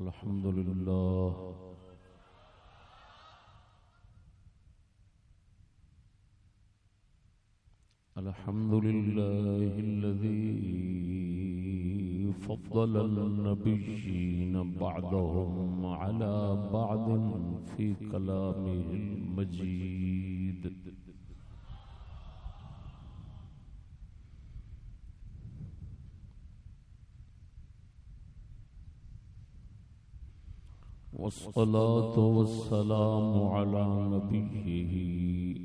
الحمد لله. الحمد لله الذي فضل النبيين بعضهم على بعض في كلامه المجيد. والصلاة والسلام على نبيه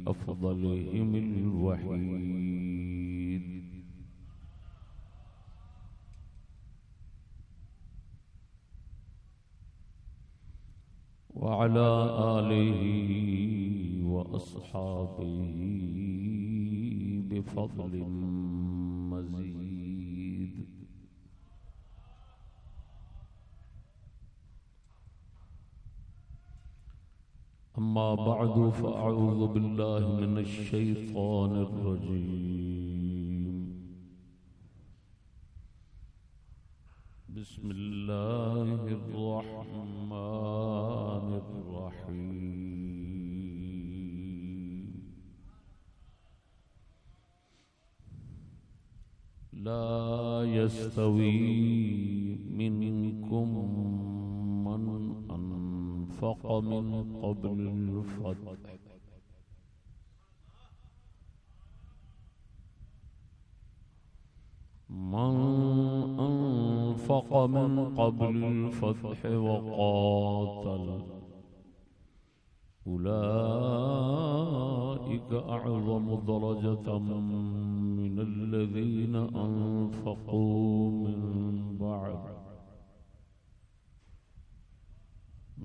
أفضلهم الوحيد. وعلى آله وأصحابه بفضل مزيد. أما بعد فأعوذ بالله من الشيطان الرجيم. بسم الله الرحمن الرحيم. لا يستوي منكم من أنفق من قبل الفتح من أنفق من قبل الفتح وقاتل. أولئك أعظم درجة من الذين أنفقوا من بعد.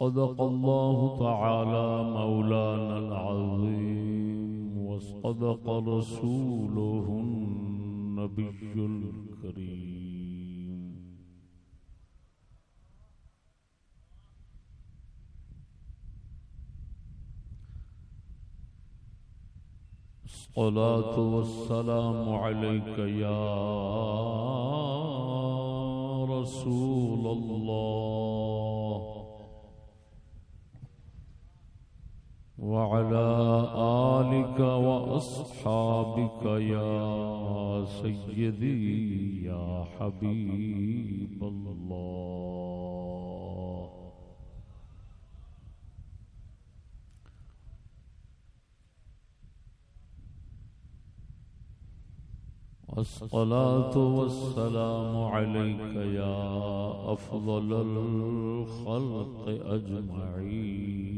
صدق الله تعالى مولانا العظيم وصدق رسوله النبي الكريم. الصلاة والسلام عليك يا رسول الله. وعلى آلك وأصحابك يا سيدي، يا حبيب الله. الصلاة والسلام عليك يا أفضل الخلق أجمعين.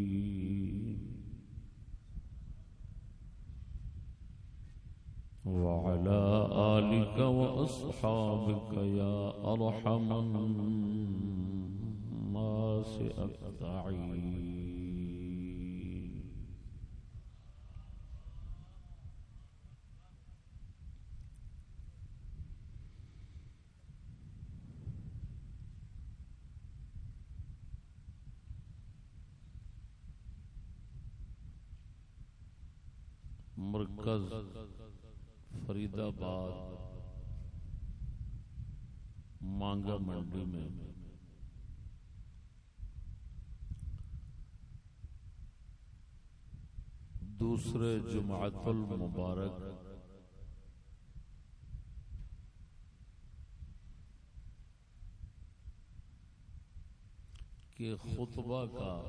وعلى آلك وأصحابك يا أرحم الناس أجمعين. مرکز فرید آباد مانگا منڈی میں۔ دوسرے جماعت المبارک۔ کے خطبہ کا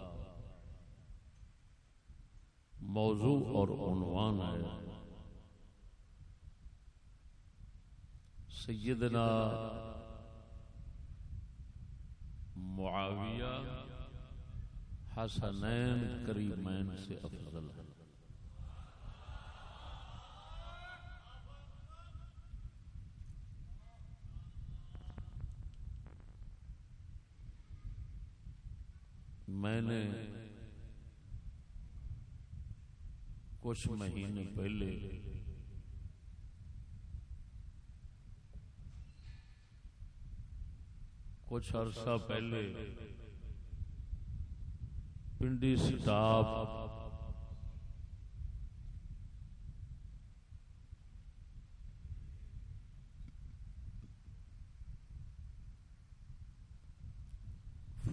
موضوع اور عنوان ہے۔ سیدنا معاویہ حسنین کریمین سے افضل ہے میں نے کچھ مہینے پہلے کچھ عرصہ پہلے پنڈی سٹاپ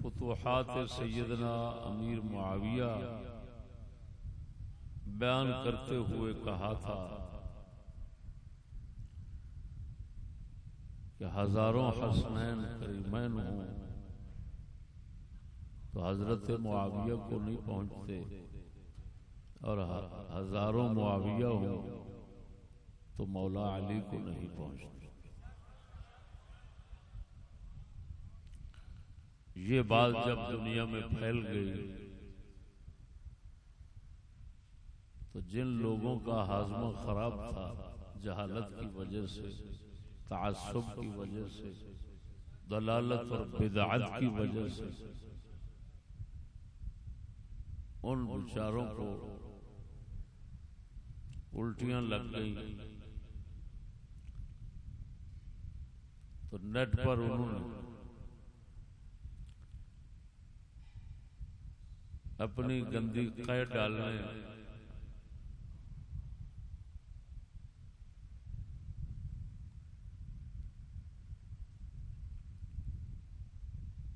فتوحات سیدنا امیر معاویہ بیان کرتے ہوئے کہا تھا کہ ہزاروں حسنین کریمین ہوں۔ تو حضرت معاویہ کو نہیں پہنچتے اور ہزاروں معاویہ ہوں تو مولا علی کو نہیں پہنچتے۔ یہ بات جب دنیا میں پھیل گئی تو جن لوگوں کا ہاضمہ خراب تھا جہالت کی وجہ سے تعصب کی وجہ سے، دلالت اور بدعت کی وجہ سے۔ ان بیچاروں کو الٹیاں لگ گئی تو نیٹ پر انہوں نے اپنی گندی قید ڈالنے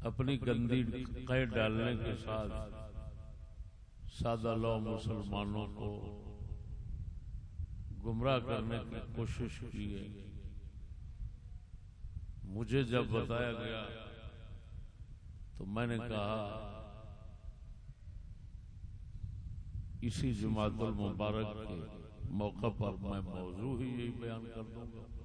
اپنی گندی قید ڈالنے کے ساتھ سادہ لو مسلمانوں کو گمراہ کرنے کی کوشش کی ہے مجھے جب بتایا گیا تو میں نے کہا اسی جماعت المبارک کے موقع پر میں موضوع ہی یہی بیان کر دوں گا۔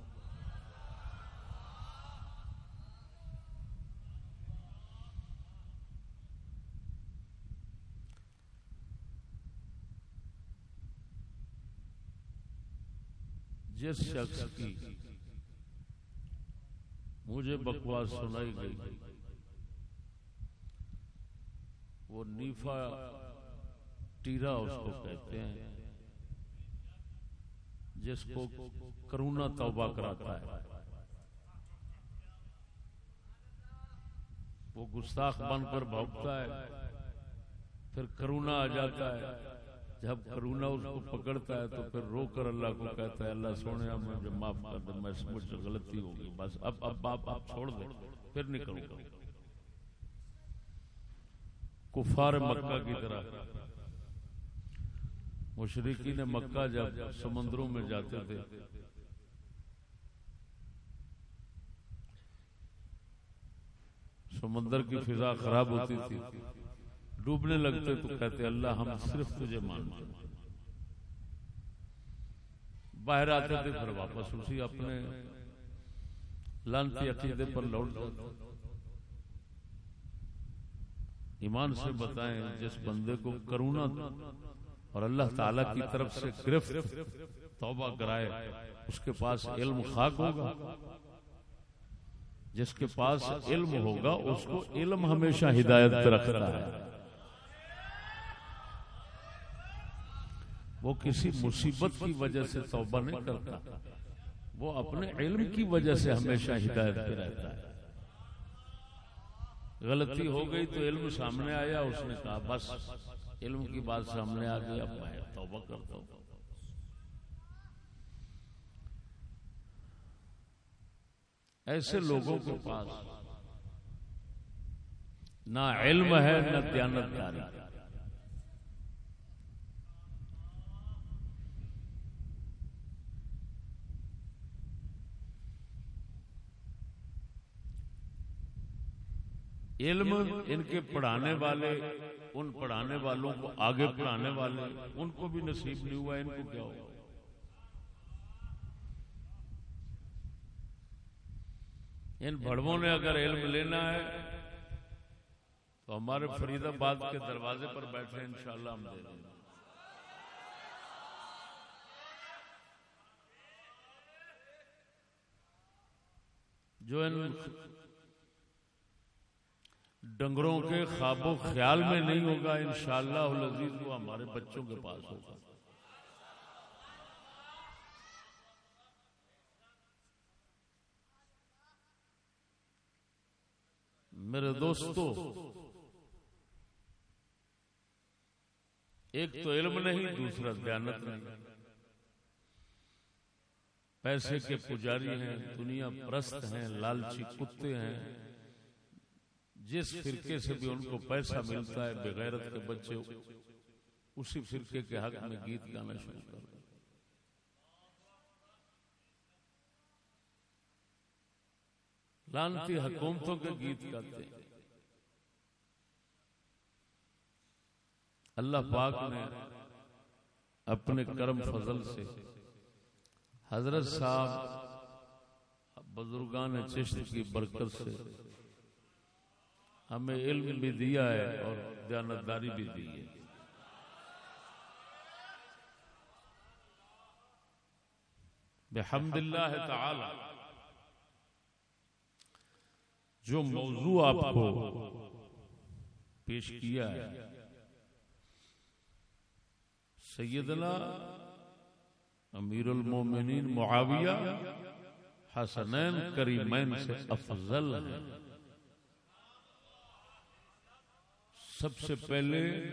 جس شخص کی مجھے بکواس سنائی گئی، وہ نیفا ٹیرا اس کو کہتے ہیں، جس کو کرونا توبہ کراتا ہے۔ وہ گستاخ بن کر بھوکتا ہے، پھر کرونا آ جاتا ہے۔ جب کرونا اس کو پکڑتا ہے تو پھر رو کر اللہ کو کہتا ہے، اللہ سونے مجھے معاف کر دے، میں مجھ سے غلطی ہوگی بس اب اب آپ آپ چھوڑ دیں، پھر نکلوں گا کفار مکہ کی طرح۔ مشرقی نے مکہ جب سمندروں میں جاتے تھے، سمندر کی فضا خراب ہوتی تھی۔ ڈوبنے لگتے تو کہتے اللہ ہم صرف تجھے مانتے باہر آتے تھے پھر واپس اسی اپنے لانتی عقیدے پر لوٹ جاتے۔ ایمان سے بتائیں جس بندے کو کرونا اور اللہ تعالی کی طرف سے گرفت، توبہ کرائے، اس کے پاس علم خاک ہوگا۔ جس کے پاس علم ہوگا، اس کو علم ہمیشہ ہدایت رکھتا ہے۔ وہ کسی مصیبت کی وجہ سے توبہ نہیں کرتا۔ وہ اپنے علم کی وجہ سے ہمیشہ ہدایت پہ رہتا ہے۔ غلطی ہو گئی تو علم سامنے آیا، اس نے کہا، بس علم کی بات سامنے آ گئی، اب میں توبہ کرتا ہوں۔ ایسے لوگوں کے پاس نہ علم ہے، نہ دیانت داری علم ان کے پڑھانے والے ان پڑھانے والوں کو آگے پڑھانے والے ان کو بھی نصیب نہیں ہوا ان کو کیا ہوا؟ ان بڑووں نے اگر علم لینا ہے تو ہمارے فرید آباد کے دروازے پر بیٹھے انشاءاللہ ہم دے دیں جو ان ڈنگروں کے خواب و خیال میں نہیں ہوگا، انشاءاللہ العزیز، وہ ہمارے بچوں کے پاس ہوگا۔ میرے دوستو، ایک تو علم نہیں، دوسرا دیانت نہیں۔ پیسے کے پجاری ہیں، دنیا پرست ہیں، لالچی کتے ہیں۔ جس فرقے سے بھی ان کو پیسہ ملتا ہے بغیرت کے بچے اسی فرقے کے حق میں گیت گانا شروع کر لانتی حکومتوں کے گیت گاتے ہیں۔ اللہ پاک نے اپنے کرم فضل سے حضرت صاحب بزرگان چشت کی برکت سے ہمیں علم بھی دیا ہے اور دیانتداری بھی دی ہے۔ بحمد اللہ تعالی۔ جو موضوع آپ کو پیش کیا ہے، سیدنا امیر المومنین معاویہ حسنین کریمین سے افضل ہے سب سے پہلے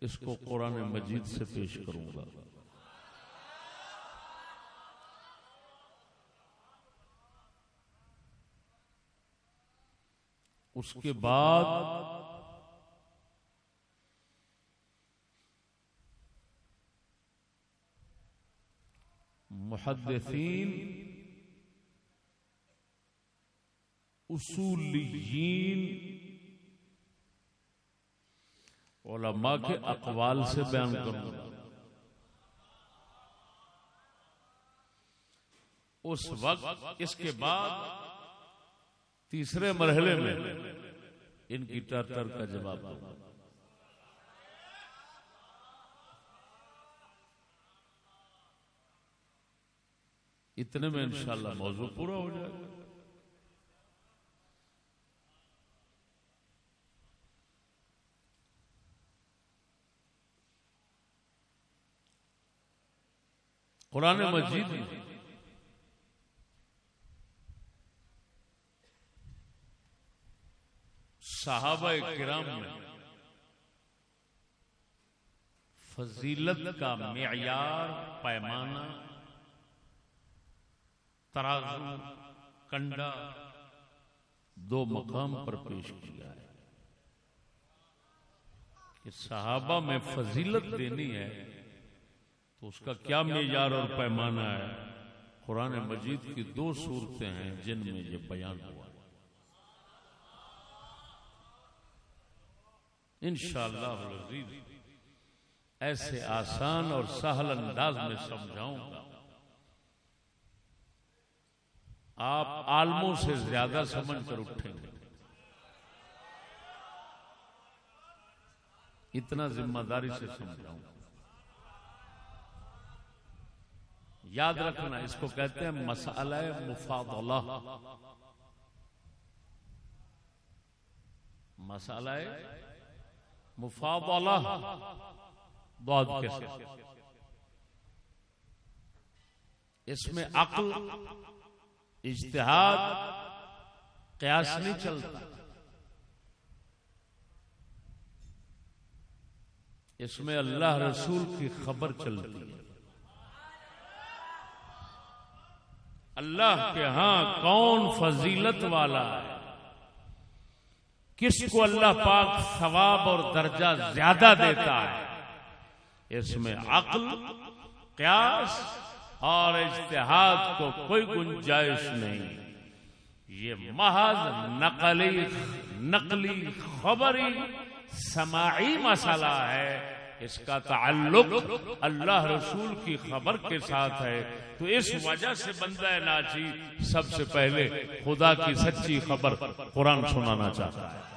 اس کو قرآن مجید سے پیش کروں گا۔ اس کے بعد محدثین اصولیین علماء کے اقوال سے بیان کروں گا۔ اس وقت اس کے بعد تیسرے مرحلے میں ان کی ٹر کا جواب۔ دوں گا۔ اتنے میں انشاءاللہ موضوع پورا ہو جائے گا۔ قرآن مجید میں۔ صحابہ کرام میں فضیلت کا معیار پیمانہ ترازو کنڈا دو مقام پر پیش کیا ہے۔ کہ صحابہ میں فضیلت دینی ہے تو اس کا کیا معیار اور پیمانہ ہے؟ قرآن مجید کی دو صورتیں ہیں جن میں یہ بیان ہوا۔ انشاءاللہ ایسے آسان اور سہل انداز میں سمجھاؤں گا۔ آپ عالموں سے زیادہ سمجھ کر اٹھیں گے۔ اتنا ذمہ داری سے سمجھاؤں گا۔ یاد رکھنا اس کو کہتے ہیں مسئلہ مفاضلہ مسئلہ مفاضلہ بعد کے اس میں عقل اجتہاد قیاس نہیں چلتا۔ اس میں اللہ رسول کی خبر چلتی ہے۔ اللہ کے ہاں کون فضیلت والا ہے؟ کس کو اللہ پاک ثواب اور درجہ زیادہ دیتا ہے؟ اس میں عقل، قیاس اور اجتہاد کو کوئی گنجائش نہیں۔ یہ محض نقلی نقلی خبری، سماعی مسئلہ ہے۔ اس کا تعلق اللہ رسول کی خبر کے ساتھ ہے۔ تو اس وجہ سے بندہ ناچی سب سے پہلے خدا کی سچی خبر قرآن سنانا چاہتا ہے۔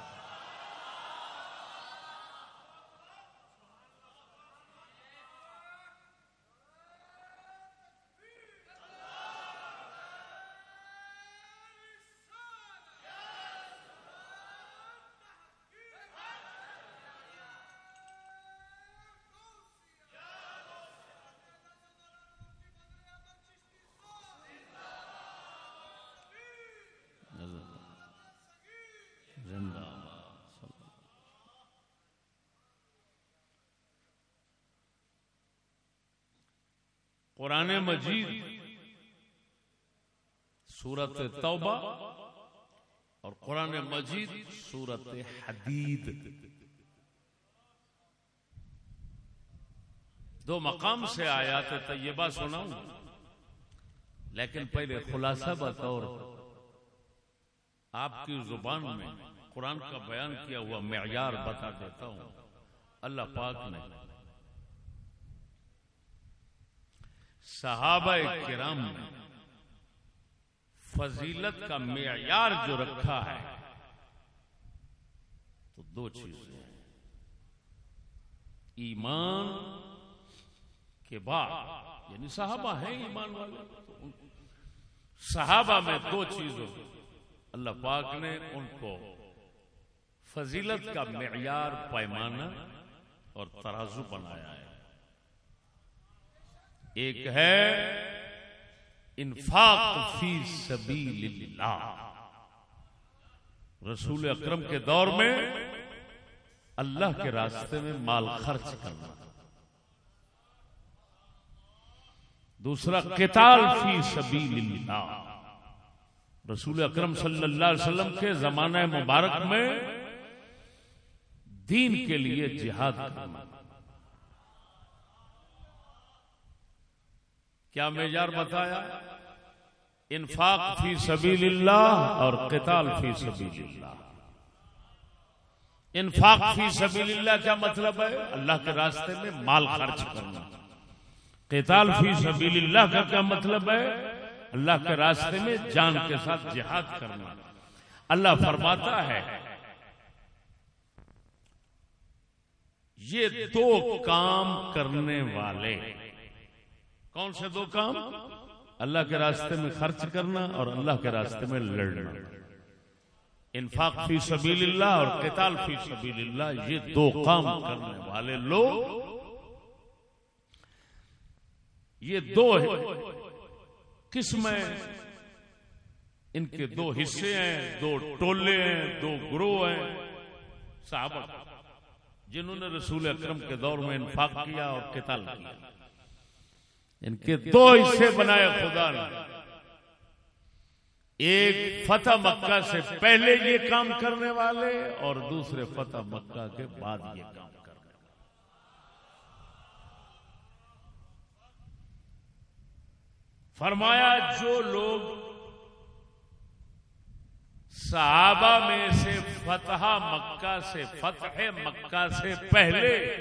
قرآن مجید، سورت توبہ اور قرآن مجید، سورت حدید۔ دو مقام سے آیات طیبہ سناؤں، لیکن پہلے خلاصہ بطور آپ کی زبان میں قرآن کا بیان کیا ہوا معیار بتا دیتا ہوں۔ اللہ پاک نے صحابہ کرام نے فضیلت کا معیار جو رکھا ہے، تو دو چیزیں ایمان کے بعد یعنی صحابہ ہیں ایمان والے، صحابہ میں دو چیزوں۔ اللہ پاک نے ان کو فضیلت کا معیار پیمانہ اور ترازو بنایا ہے۔ ایک ہے انفاق فی سبیل اللہ رسول اکرم کے دور میں اللہ کے راستے میں مال خرچ کرنا۔ دوسرا قتال فی سبیل اللہ رسول اکرم صلی اللہ علیہ وسلم کے زمانہ مبارک میں دین کے لیے جہاد کرنا۔ کیا میجار بتایا؟ انفاق فی سبیل اللہ اور قتال فی سبیل اللہ۔ انفاق فی سبیل اللہ کیا مطلب ہے؟ اللہ کے راستے میں مال خرچ کرنا۔ قتال فی سبیل اللہ کا کیا مطلب ہے؟ اللہ کے راستے میں جان کے ساتھ جہاد کرنا۔ اللہ فرماتا ہے یہ دو کام کرنے والے۔ کون سے دو کام؟ اللہ کے راستے میں خرچ کرنا اور اللہ کے راستے میں لڑنا۔ انفاق فی سبیل اللہ اور قتال فی سبیل اللہ، یہ دو کام کرنے والے لوگ۔ یہ دو قسمیں ان کے دو حصے ہیں، دو ٹولے ہیں، دو گروہ ہیں۔ صحابہ، جنہوں نے رسول اکرم کے دور میں انفاق کیا اور قتال کیا۔ ان کے دو حصے بنائے خدا نے۔ ایک فتح مکہ سے پہلے یہ کام کرنے والے اور دوسرے فتح مکہ کے بعد یہ کام کرنے والے۔ فرمایا جو لوگ صحابہ میں سے فتح مکہ سے، فتح مکہ سے پہلے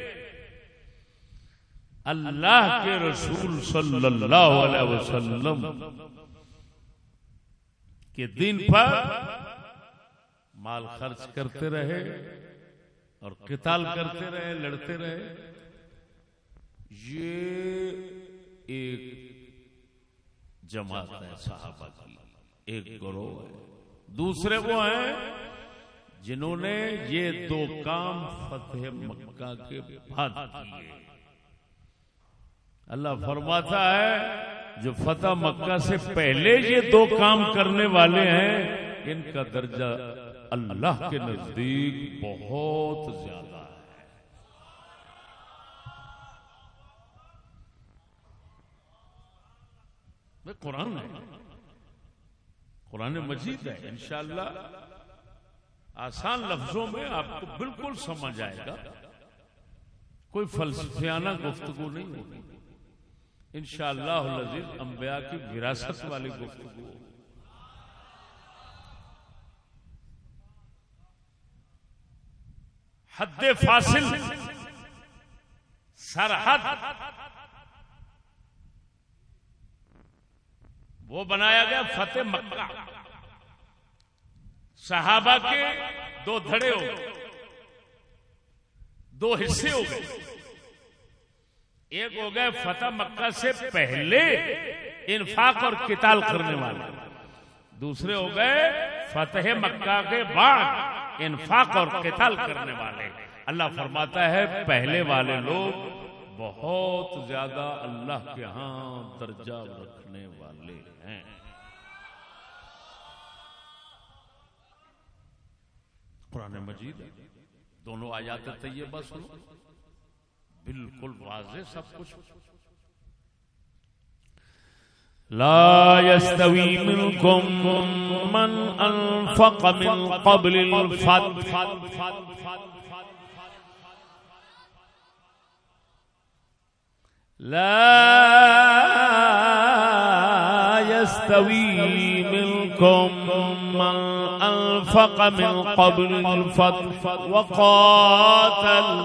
اللہ کے رسول صلی اللہ علیہ وسلم کے دن پر مال خرچ کرتے رہے اور قتال کرتے رہے، لڑتے رہے۔ یہ ایک جماعت ہے صحابہ کی، ایک گروہ ہے۔ دوسرے وہ ہیں جنہوں نے یہ دو کام فتح مکہ کے بعد کیے۔ اللہ فرماتا ہے، جو فتح مکہ سے پہلے یہ دو کام کرنے والے ہیں، ان کا درجہ اللہ کے نزدیک بہت زیادہ ہے۔ قرآن ہے۔ قرآن مجید ہے، انشاءاللہ۔ آسان لفظوں میں آپ کو بالکل سمجھ آئے گا۔ کوئی فلسفیانہ گفتگو نہیں ہوگی۔ انشاءاللہ اللہ انبیاء کی وراثت والی گفتگو۔ حد فاصل، سرحد۔ وہ بنایا گیا فتح مکہ۔ صحابہ کے دو دھڑے ہو گئے، دو حصے ہو گئے۔ ایک ہو گئے فتح مکہ سے پہلے انفاق اور قتال کرنے والے۔ دوسرے ہو گئے فتح مکہ کے بعد انفاق اور قتال کرنے والے۔ اللہ فرماتا ہے، پہلے والے لوگ بہت زیادہ اللہ کے ہاں درجہ رکھنے والے ہیں۔ قرآن مجید، دونوں آیات طیبہ سنو۔ بالکل واضح سب کچھ لا يستوي منكم من أنفق من قبل الفتح لا يستوي منكم من أنفق من قبل الفتح وقاتل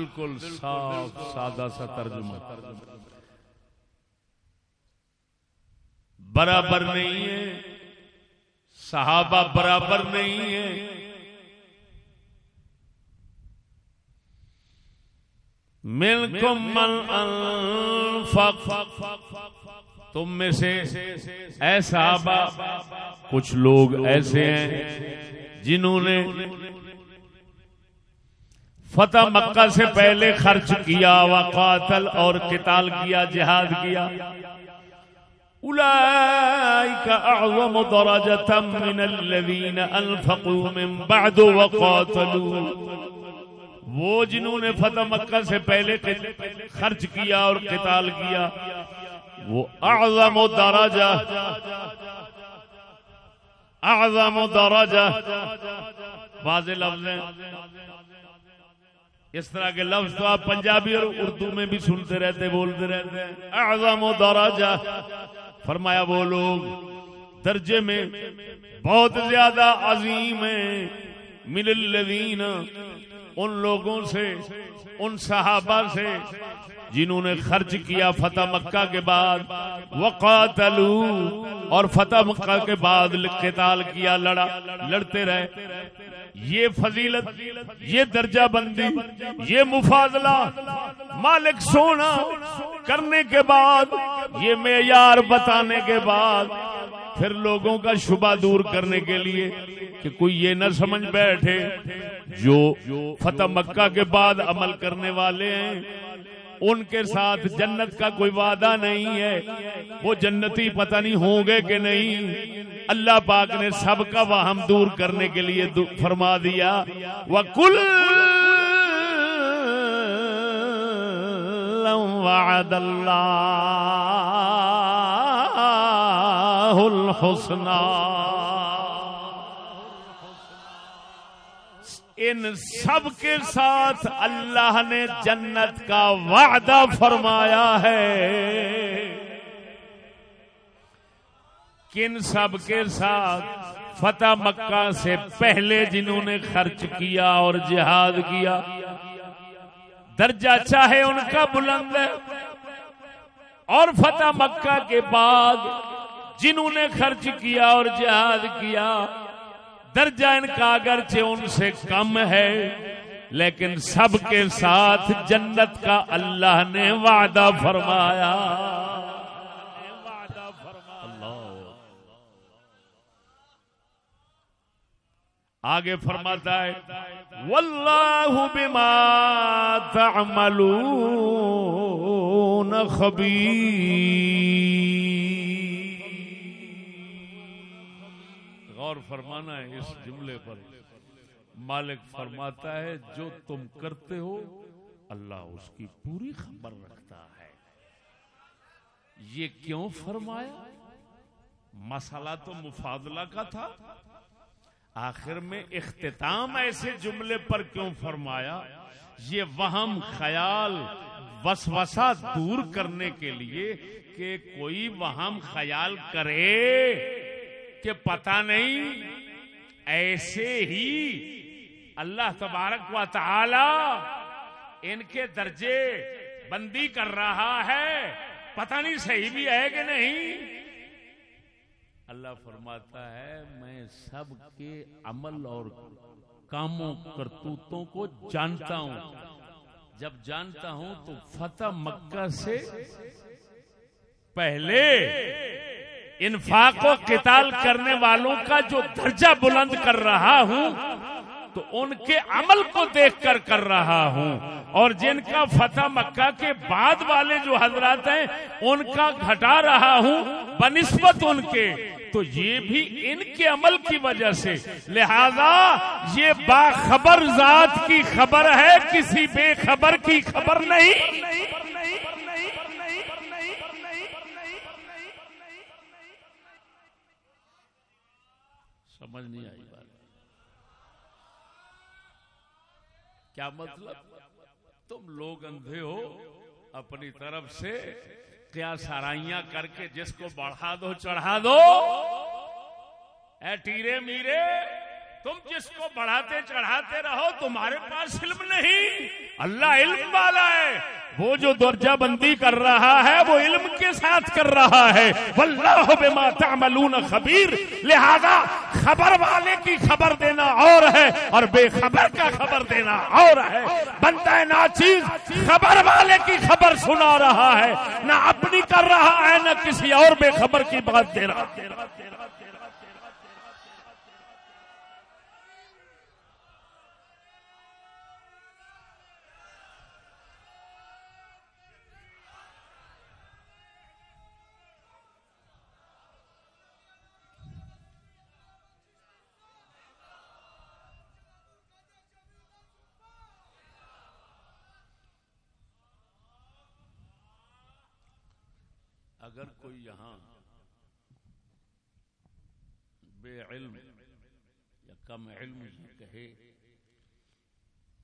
بالکل صاف، سادہ سا ترجمہ۔ برابر نہیں ہے، صحابہ برابر نہیں ہے۔ ملکم من انفق، تم میں سے اے صحابہ، کچھ لوگ ایسے ہیں جنہوں نے فتح مکہ سے پہلے خرچ کیا، وقاتل اور قتال کیا، جہاد کیا۔ اولئك اعظم درجة من الذين انفقوا من بعد وقاتلوا۔ وہ جنہوں نے فتح مکہ سے پہلے خرچ کیا اور قتال کیا، وہ اعظم درجہ اعظم درجہ۔ واضح لفظ ہیں اس طرح کے لفظ تو آپ پنجابی اور اردو میں بھی سنتے رہتے، بولتے رہتے ہیں۔ اعظم و دراجہ فرمایا وہ لوگ، درجے میں بہت زیادہ عظیم ہیں۔ من الذین، ان لوگوں سے، ان صحابہ سے۔ جنہوں نے خرچ کیا فتح مکہ کے بعد، وقاتلو، اور فتح مکہ کے بعد قتال کیا، لڑا، لڑتے رہے۔ یہ فضیلت، یہ درجہ بندی، یہ مفاضلہ، مالک سونا کرنے کے بعد، یہ معیار بتانے کے بعد، پھر لوگوں کا شبہ دور کرنے کے لیے کہ کوئی یہ نہ سمجھ بیٹھے جو فتح مکہ کے بعد عمل کرنے والے ہیں۔ ان کے ساتھ جنت کا کوئی وعدہ نہیں ہے۔ وہ جنتی پتہ نہیں ہوں گے کہ نہیں۔ اللہ پاک نے سب کا وہم دور کرنے کے لیے فرما دیا۔ وہ کل وعد اللہ الحسنہ ان سب کے ساتھ اللہ نے جنت کا وعدہ فرمایا ہے۔ کن سب کے ساتھ فتح مکہ سے پہلے جنہوں نے خرچ کیا اور جہاد کیا؟ درجہ چاہے ان کا بلند ہے۔ اور فتح مکہ کے بعد جنہوں نے خرچ کیا اور جہاد کیا درجہ ان کا اگرچہ ان سے کم ہے، لیکن سب کے ساتھ جنت کا اللہ نے وعدہ فرمایا۔ آگے فرماتا ہے واللہ بما تعملون خبیر غور فرمانا ہے اس جملے پر۔ مالک فرماتا ہے، جو تم کرتے ہو، اللہ اس کی پوری خبر رکھتا ہے۔ یہ کیوں فرمایا؟ مسئلہ تو مفادلہ کا تھا۔ آخر میں اختتام ایسے جملے پر کیوں فرمایا؟ یہ وہم، خیال، وسوسہ دور کرنے کے لیے کہ کوئی وہم، خیال کرے۔ کہ پتہ نہیں، ایسے ہی اللہ تبارک و تعالی ان کے درجے بندی کر رہا ہے۔ پتہ نہیں صحیح بھی ہے کہ نہیں۔ اللہ فرماتا ہے، میں سب کے عمل اور کاموں کرتوتوں کو جانتا ہوں۔ جب جانتا ہوں تو فتح مکہ سے پہلے انفاق و قتال کرنے والوں کا جو درجہ بلند کر رہا ہوں، تو ان کے عمل کو دیکھ کر کر رہا ہوں۔ اور جن کا فتح مکہ کے بعد والے جو حضرات ہیں، ان کا گھٹا رہا ہوں، بنسبت ان کے۔ تو یہ بھی ان کے عمل کی وجہ سے۔ لہذا یہ باخبر ذات کی خبر ہے، کسی بے خبر کی خبر نہیں۔ سمجھ نہیں آئی بات۔ کیا مطلب؟ تم لوگ اندھے ہو، اپنی طرف سے کیا سارائیاں کر کے جس کو بڑھا دو، چڑھا دو۔ اے ٹیرے میرے تم جس کو بڑھاتے چڑھاتے رہو تمہارے پاس علم نہیں۔ اللہ علم والا ہے۔ وہ جو درجہ بندی کر رہا ہے وہ علم کے ساتھ کر رہا ہے۔ واللہ بما تعملون خبیر۔ لہذا خبر والے کی خبر دینا اور ہے اور بے خبر کا خبر دینا اور ہے۔ بندہ ناچیز خبر والے کی خبر سنا رہا ہے۔ نہ اپنی کر رہا ہے نہ کسی اور بے خبر کی بات دے رہا اگر کوئی یہاں بے علم یا کم علم یہ کہے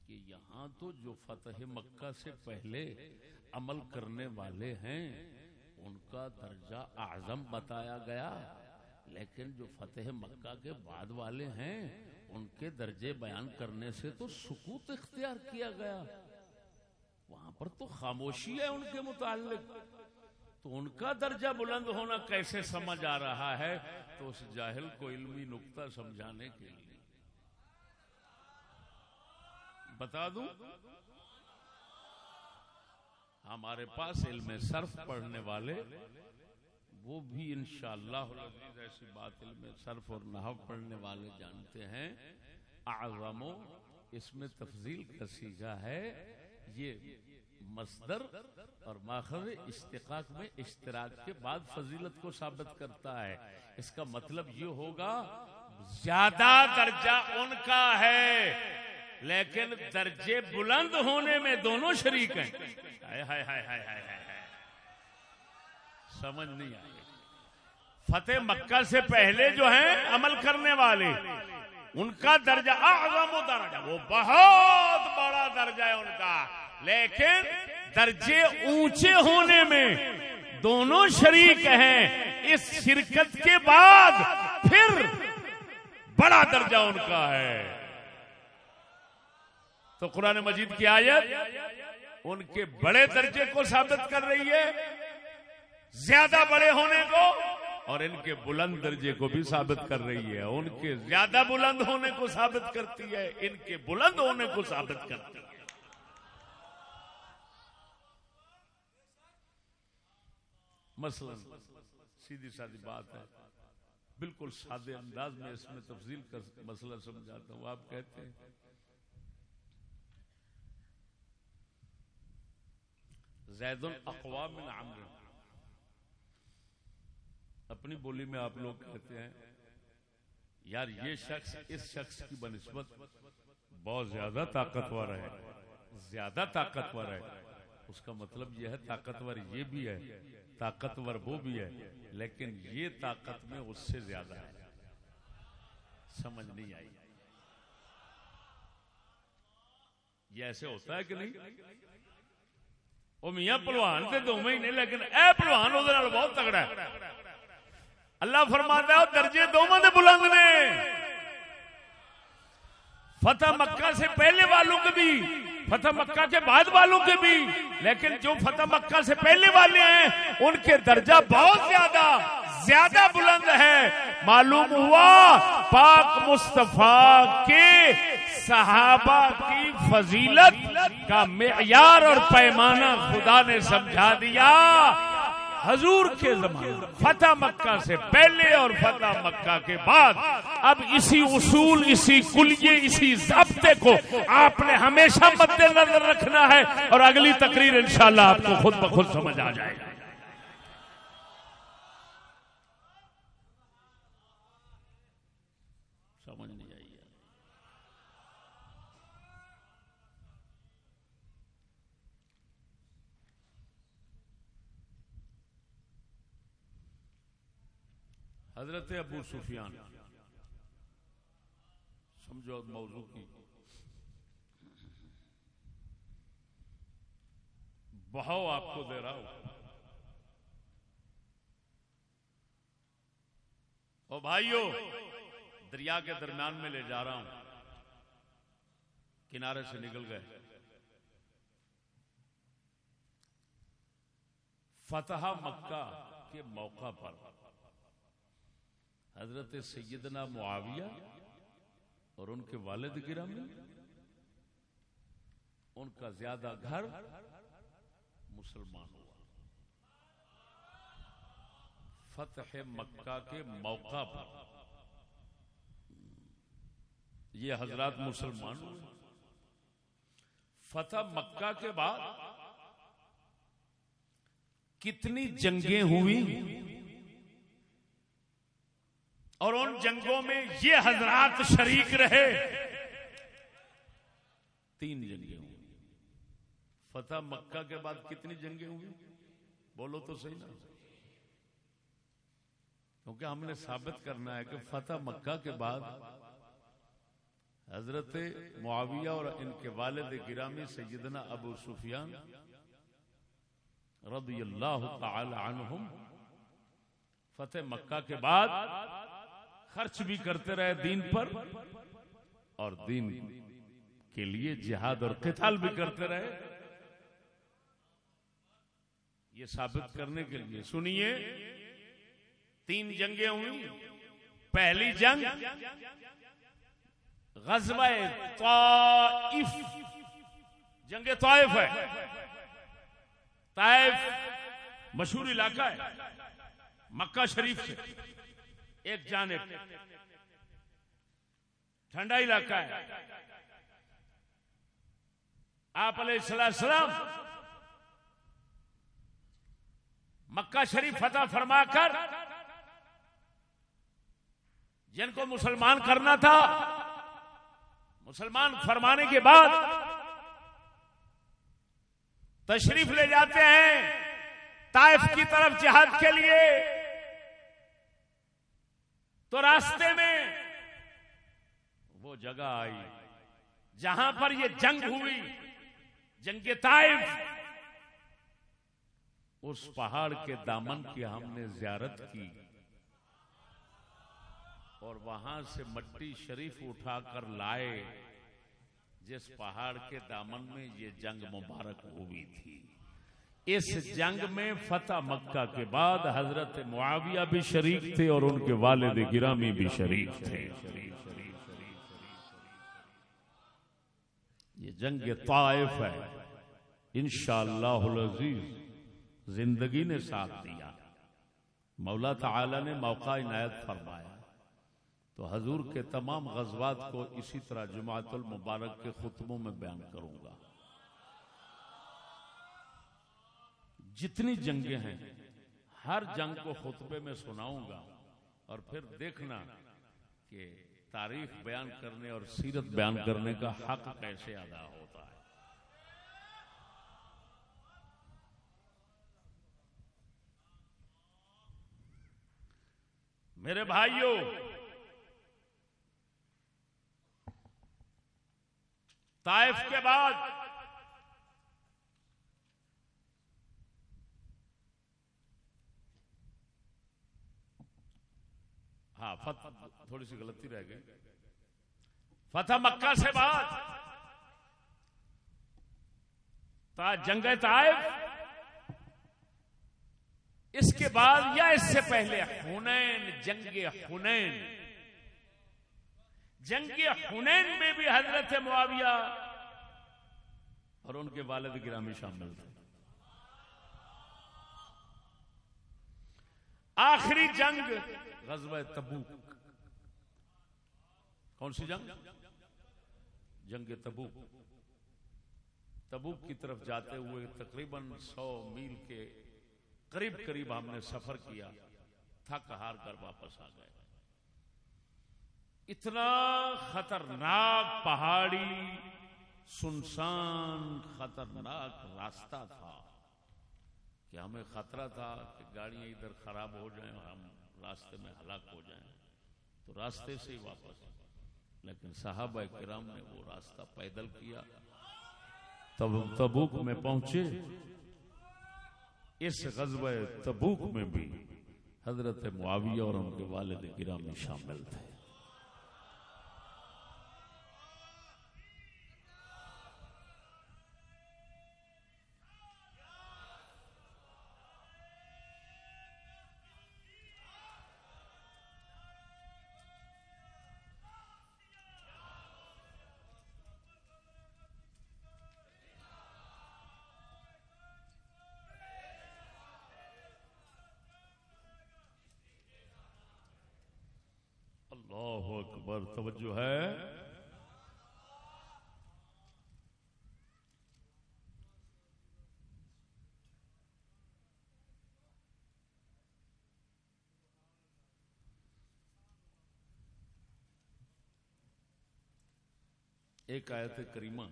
کہ یہاں تو جو فتح مکہ سے پہلے عمل کرنے والے ہیں، ان کا درجہ اعظم بتایا گیا۔ لیکن جو فتح مکہ کے بعد والے ہیں، ان کے درجے بیان کرنے سے تو سکوت اختیار کیا گیا۔ وہاں پر تو خاموشی ہے ان کے متعلق۔ تو ان کا درجہ بلند ہونا کیسے سمجھ آ رہا ہے؟ تو اس جاہل کو علمی نقطہ سمجھانے کے لیے۔ بتا دوں؟ ہمارے پاس علم صرف پڑھنے والے، وہ بھی انشاءاللہ العزیز ایسی بات علم صرف اور نحو پڑھنے والے جانتے ہیں۔ اعظمو، اس میں تفضیل کا سیگا ہے، یہ مصدر اور ماخذ اشتقاق میں اشتراک کے بعد فضیلت کو ثابت کرتا ہے۔ اس کا مطلب یہ ہوگا، زیادہ درجہ ان کا ہے، لیکن درجے بلند ہونے میں دونوں شریک ہیں۔ ہائے ہائے ہائے ہائے ہائے سمجھ نہیں آئی۔ فتح مکہ سے پہلے جو ہیں عمل کرنے والے، ان کا درجہ اعظم درجہ، وہ بہت بڑا درجہ ہے ان کا۔ لیکن درجے اونچے ہونے میں دونوں شریک ہیں۔ اس شرکت کے بعد پھر بڑا درجہ ان کا ہے۔ تو قرآن مجید کی آیت، ان کے بڑے درجے کو ثابت کر رہی ہے، زیادہ بڑے ہونے کو اور ان کے بلند درجے کو بھی ثابت کر رہی ہے۔ ان کے زیادہ بلند ہونے کو ثابت کرتی ہے، ان کے بلند ہونے کو ثابت کرتی ہے۔ مثلا سیدھی سادی بات ہے۔ بالکل سادے انداز میں اس میں تفضیل کا مسئلہ سمجھاتا ہوں۔ آپ کہتے ہیں۔ زید الاقوام من عمر اپنی بولی میں آپ لوگ کہتے ہیں، یار یہ شخص اس شخص کی بنسبت بہت زیادہ طاقتور ہے۔ زیادہ طاقتور ہے۔ اس کا مطلب یہ ہے، طاقتور یہ بھی ہے طاقتور وہ بھی ہے، لیکن یہ طاقت میں اس سے زیادہ ہے۔ سمجھ نہیں آئی۔ یہ ایسے ہوتا ہے کہ نہیں؟ وہ میاں پلوان سے دو مہینے، لیکن اے پلوان، وہ بہت تگڑا ہے۔ اللہ فرماتا ہے درجے دو مند بلند نے۔ فتح مکہ سے پہلے والوں کے بھی فتح مکہ کے بعد والوں کے بھی۔ لیکن جو فتح مکہ سے پہلے والے ہیں، ان کے درجہ بہت زیادہ زیادہ بلند ہے۔ معلوم ہوا پاک مصطفیٰ کے صحابہ کی فضیلت کا معیار اور پیمانہ خدا نے سمجھا دیا۔ حضور کے زمانے۔ فتح مکہ سے پہلے اور فتح مکہ کے بعد۔ اب اسی اصول، اسی کلیے، اسی ضابطے کو آپ نے ہمیشہ مد نظر رکھنا ہے اور اگلی تقریر انشاءاللہ آپ کو خود بخود سمجھ آ جائے گا سمجھ نہیں آئی حضرت ابو سفیان۔ سمجھو موضوع کی۔ بہاؤ آپ کو دے رہا ہوں۔ او بھائیو، دریا کے درمیان میں لے جا رہا ہوں۔ کنارے سے نکل گئے۔ فتح مکہ کے موقع پر۔ حضرت سیدنا معاویہ اور ان کے والد گرامی، ان کا زیادہ گھر مسلمان ہوا۔ فتح مکہ کے موقع پر یہ حضرات مسلمان ہوئے۔ فتح مکہ کے بعد کتنی جنگیں ہوئی اور ان جنگوں میں یہ حضرات شریک رہے۔ تین جنگیں ہوئی فتح مکہ کے بعد کتنی جنگیں ہوئی بولو تو صحیح نا۔ کیونکہ ہم نے ثابت کرنا ہے کہ فتح مکہ کے بعد حضرت معاویہ اور ان کے والد گرامی سیدنا ابو سفیان رضی اللہ تعالی عنہم فتح مکہ کے بعد خرچ بھی کرتے رہے دین پر اور دین کے لیے جہاد اور قتال بھی کرتے رہے۔ یہ ثابت کرنے کے لیے سنیے، تین جنگیں ہوئی پہلی جنگ غزوہ طائف۔ جنگ طائف ہے۔ طائف مشہور علاقہ ہے، مکہ شریف سے۔ ایک جانب، ٹھنڈا علاقہ ہے۔ آپ علیہ السلام، مکہ شریف فتح فرما کر، جن کو مسلمان کرنا تھا، مسلمان فرمانے کے بعد تشریف لے جاتے ہیں، طائف کی طرف جہاد کے لیے۔ تو راستے میں وہ جگہ آئی جہاں پر یہ جنگ ہوئی، جنگ طائف۔ اس پہاڑ کے دامن کی ہم نے زیارت کی۔ اور وہاں سے مٹی شریف اٹھا کر لائے، جس پہاڑ کے دامن میں یہ جنگ مبارک ہوئی تھی۔ اس جنگ میں فتح مکہ کے بعد حضرت معاویہ بھی شریک تھے اور ان کے والد گرامی بھی شریک تھے۔ یہ جنگ طائف ہے۔ انشاءاللہ العزیز، زندگی نے ساتھ دیا۔ مولا تعالی نے موقع عنایت فرمایا۔ تو حضور کے تمام غزوات کو اسی طرح جماعت المبارک کے خطبوں میں بیان کروں گا۔ جتنی جنگیں ہیں، ہر جنگ کو خطبے میں سناؤں گا اور پھر دیکھنا کہ تاریخ بیان کرنے اور سیرت بیان کرنے کا حق کیسے ادا ہوتا ہے۔ میرے بھائیوں، طائف کے بعد ہاں فتح تھوڑی سی غلطی رہ گئی۔ فتح مکہ سے بعد۔ تا جنگ طائف۔ اس کے بعد یا اس سے پہلے حنین، جنگ حنین۔ جنگ حنین میں بھی حضرت معاویہ اور ان کے والد گرامی شامل تھے۔ آخری جنگ غزوہ تبوک. کون سی جنگ؟ جنگ تبوک. تبوک کی طرف جاتے ہوئے تقریباً سو میل کے قریب قریب ہم نے سفر کیا تھک ہار کر واپس آ گئے۔ اتنا خطرناک پہاڑی، سنسان، خطرناک راستہ تھا کہ ہمیں خطرہ تھا کہ گاڑیاں ادھر خراب ہو جائیں اور ہم راستے میں ہلاک ہو جائیں تو راستے سے ہی واپس۔ لیکن صحابہ کرام نے وہ راستہ پیدل کیا۔ تب تبوک میں پہنچے۔ اس غزوہ تبوک میں بھی حضرت معاویہ اور ان کے والد گرامی شامل تھے۔ توجہ ہے۔ ایک آیت کریمہ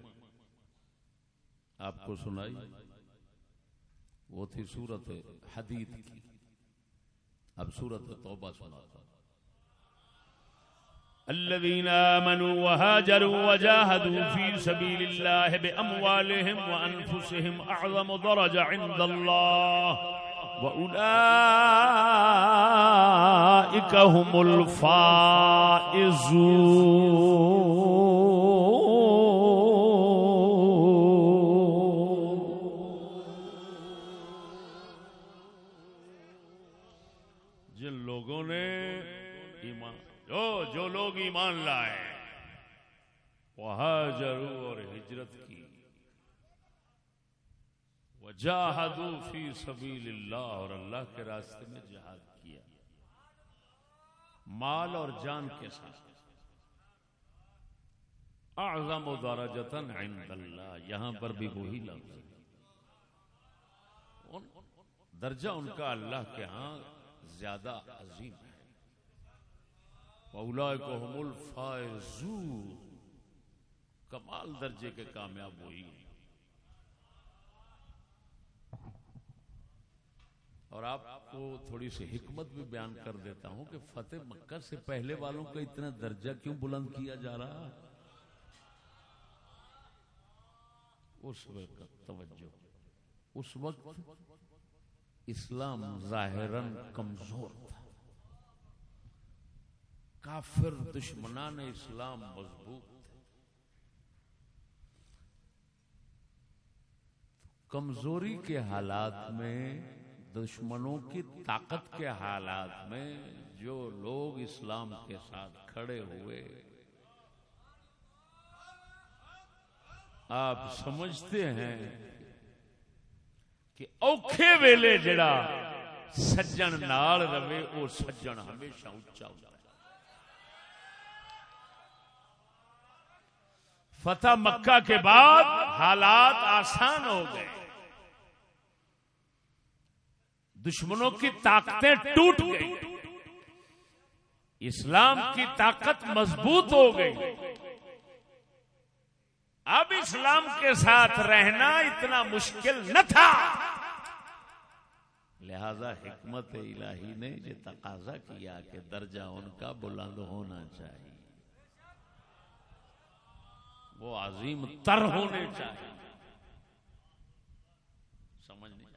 آپ کو سنائی۔ وہ تھی سورت حدید کی۔ اب سورت توبہ سناتا الذين آمنوا وهاجروا وجاهدوا في سبيل الله بأموالهم وأنفسهم أعظم درجة عند الله وأولئك هم الفائزون جن لوگوں نے ایمان جو جو لوگ ایمان لائے وہاجروا اور ہجرت کی۔ وجاہدوا فی سبیل اللہ، اور اللہ کے راستے میں جہاد کیا۔ مال اور جان کے ساتھ۔ اعظم درجتن عند اللہ، یہاں پر بھی وہی لفظ درجہ ان کا اللہ کے ہاں زیادہ عظیم ہے۔ وَأُولَئِكَ هُمُ الْفَائِزُونَ۔ کمال درجے کے کامیاب وہی ہیں اور آپ کو تھوڑی سی حکمت بھی بیان کر دیتا ہوں کہ فتح مکہ سے پہلے والوں کا اتنا درجہ کیوں بلند کیا جا رہا؟ اس وقت توجہ۔ اس وقت اسلام ظاہراً کمزور تھا۔ کافر دشمنان اسلام مضبوط تھے۔ کمزوری کے حالات میں، دشمنوں کی طاقت کے حالات میں جو لوگ اسلام کے ساتھ کھڑے ہوئے، آپ سمجھتے ہیں کہ اوکھے ویلے جڑا سجن نال رہے، وہ سجن ہمیشہ اچا ہوتا ہے فتح مکہ کے بعد حالات آسان ہو گئے۔ دشمنوں کی طاقتیں ٹوٹ گئی اسلام کی طاقت مضبوط ہو گئی۔ اب اسلام کے ساتھ رہنا اتنا مشکل نہ تھا۔ لہذا حکمت الہی نے یہ تقاضا کیا کہ درجہ ان کا بلند ہونا چاہیے۔ وہ عظیم تر ہونے چاہیے۔ سمجھ نہیں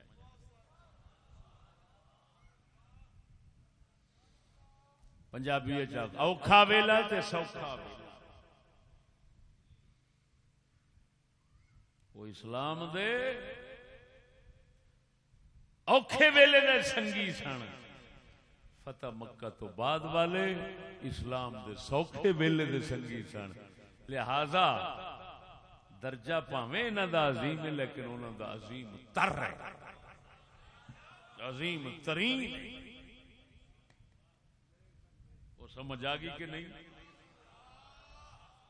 پنجابی اوکھا ویلا تے سوکھا ویلا وہ اسلام دے اوکھے ویلے دے سنگی سن۔ فتح مکہ تو بعد والے اسلام دے سوکھے ویلے دے سنگی سن۔ لہذا درجہ پاویں انہاں دا عظیم ہے، لیکن انہاں دا عظیم تر ہے۔ عظیم ترین۔ وہ سمجھ آ گئی کہ نہیں؟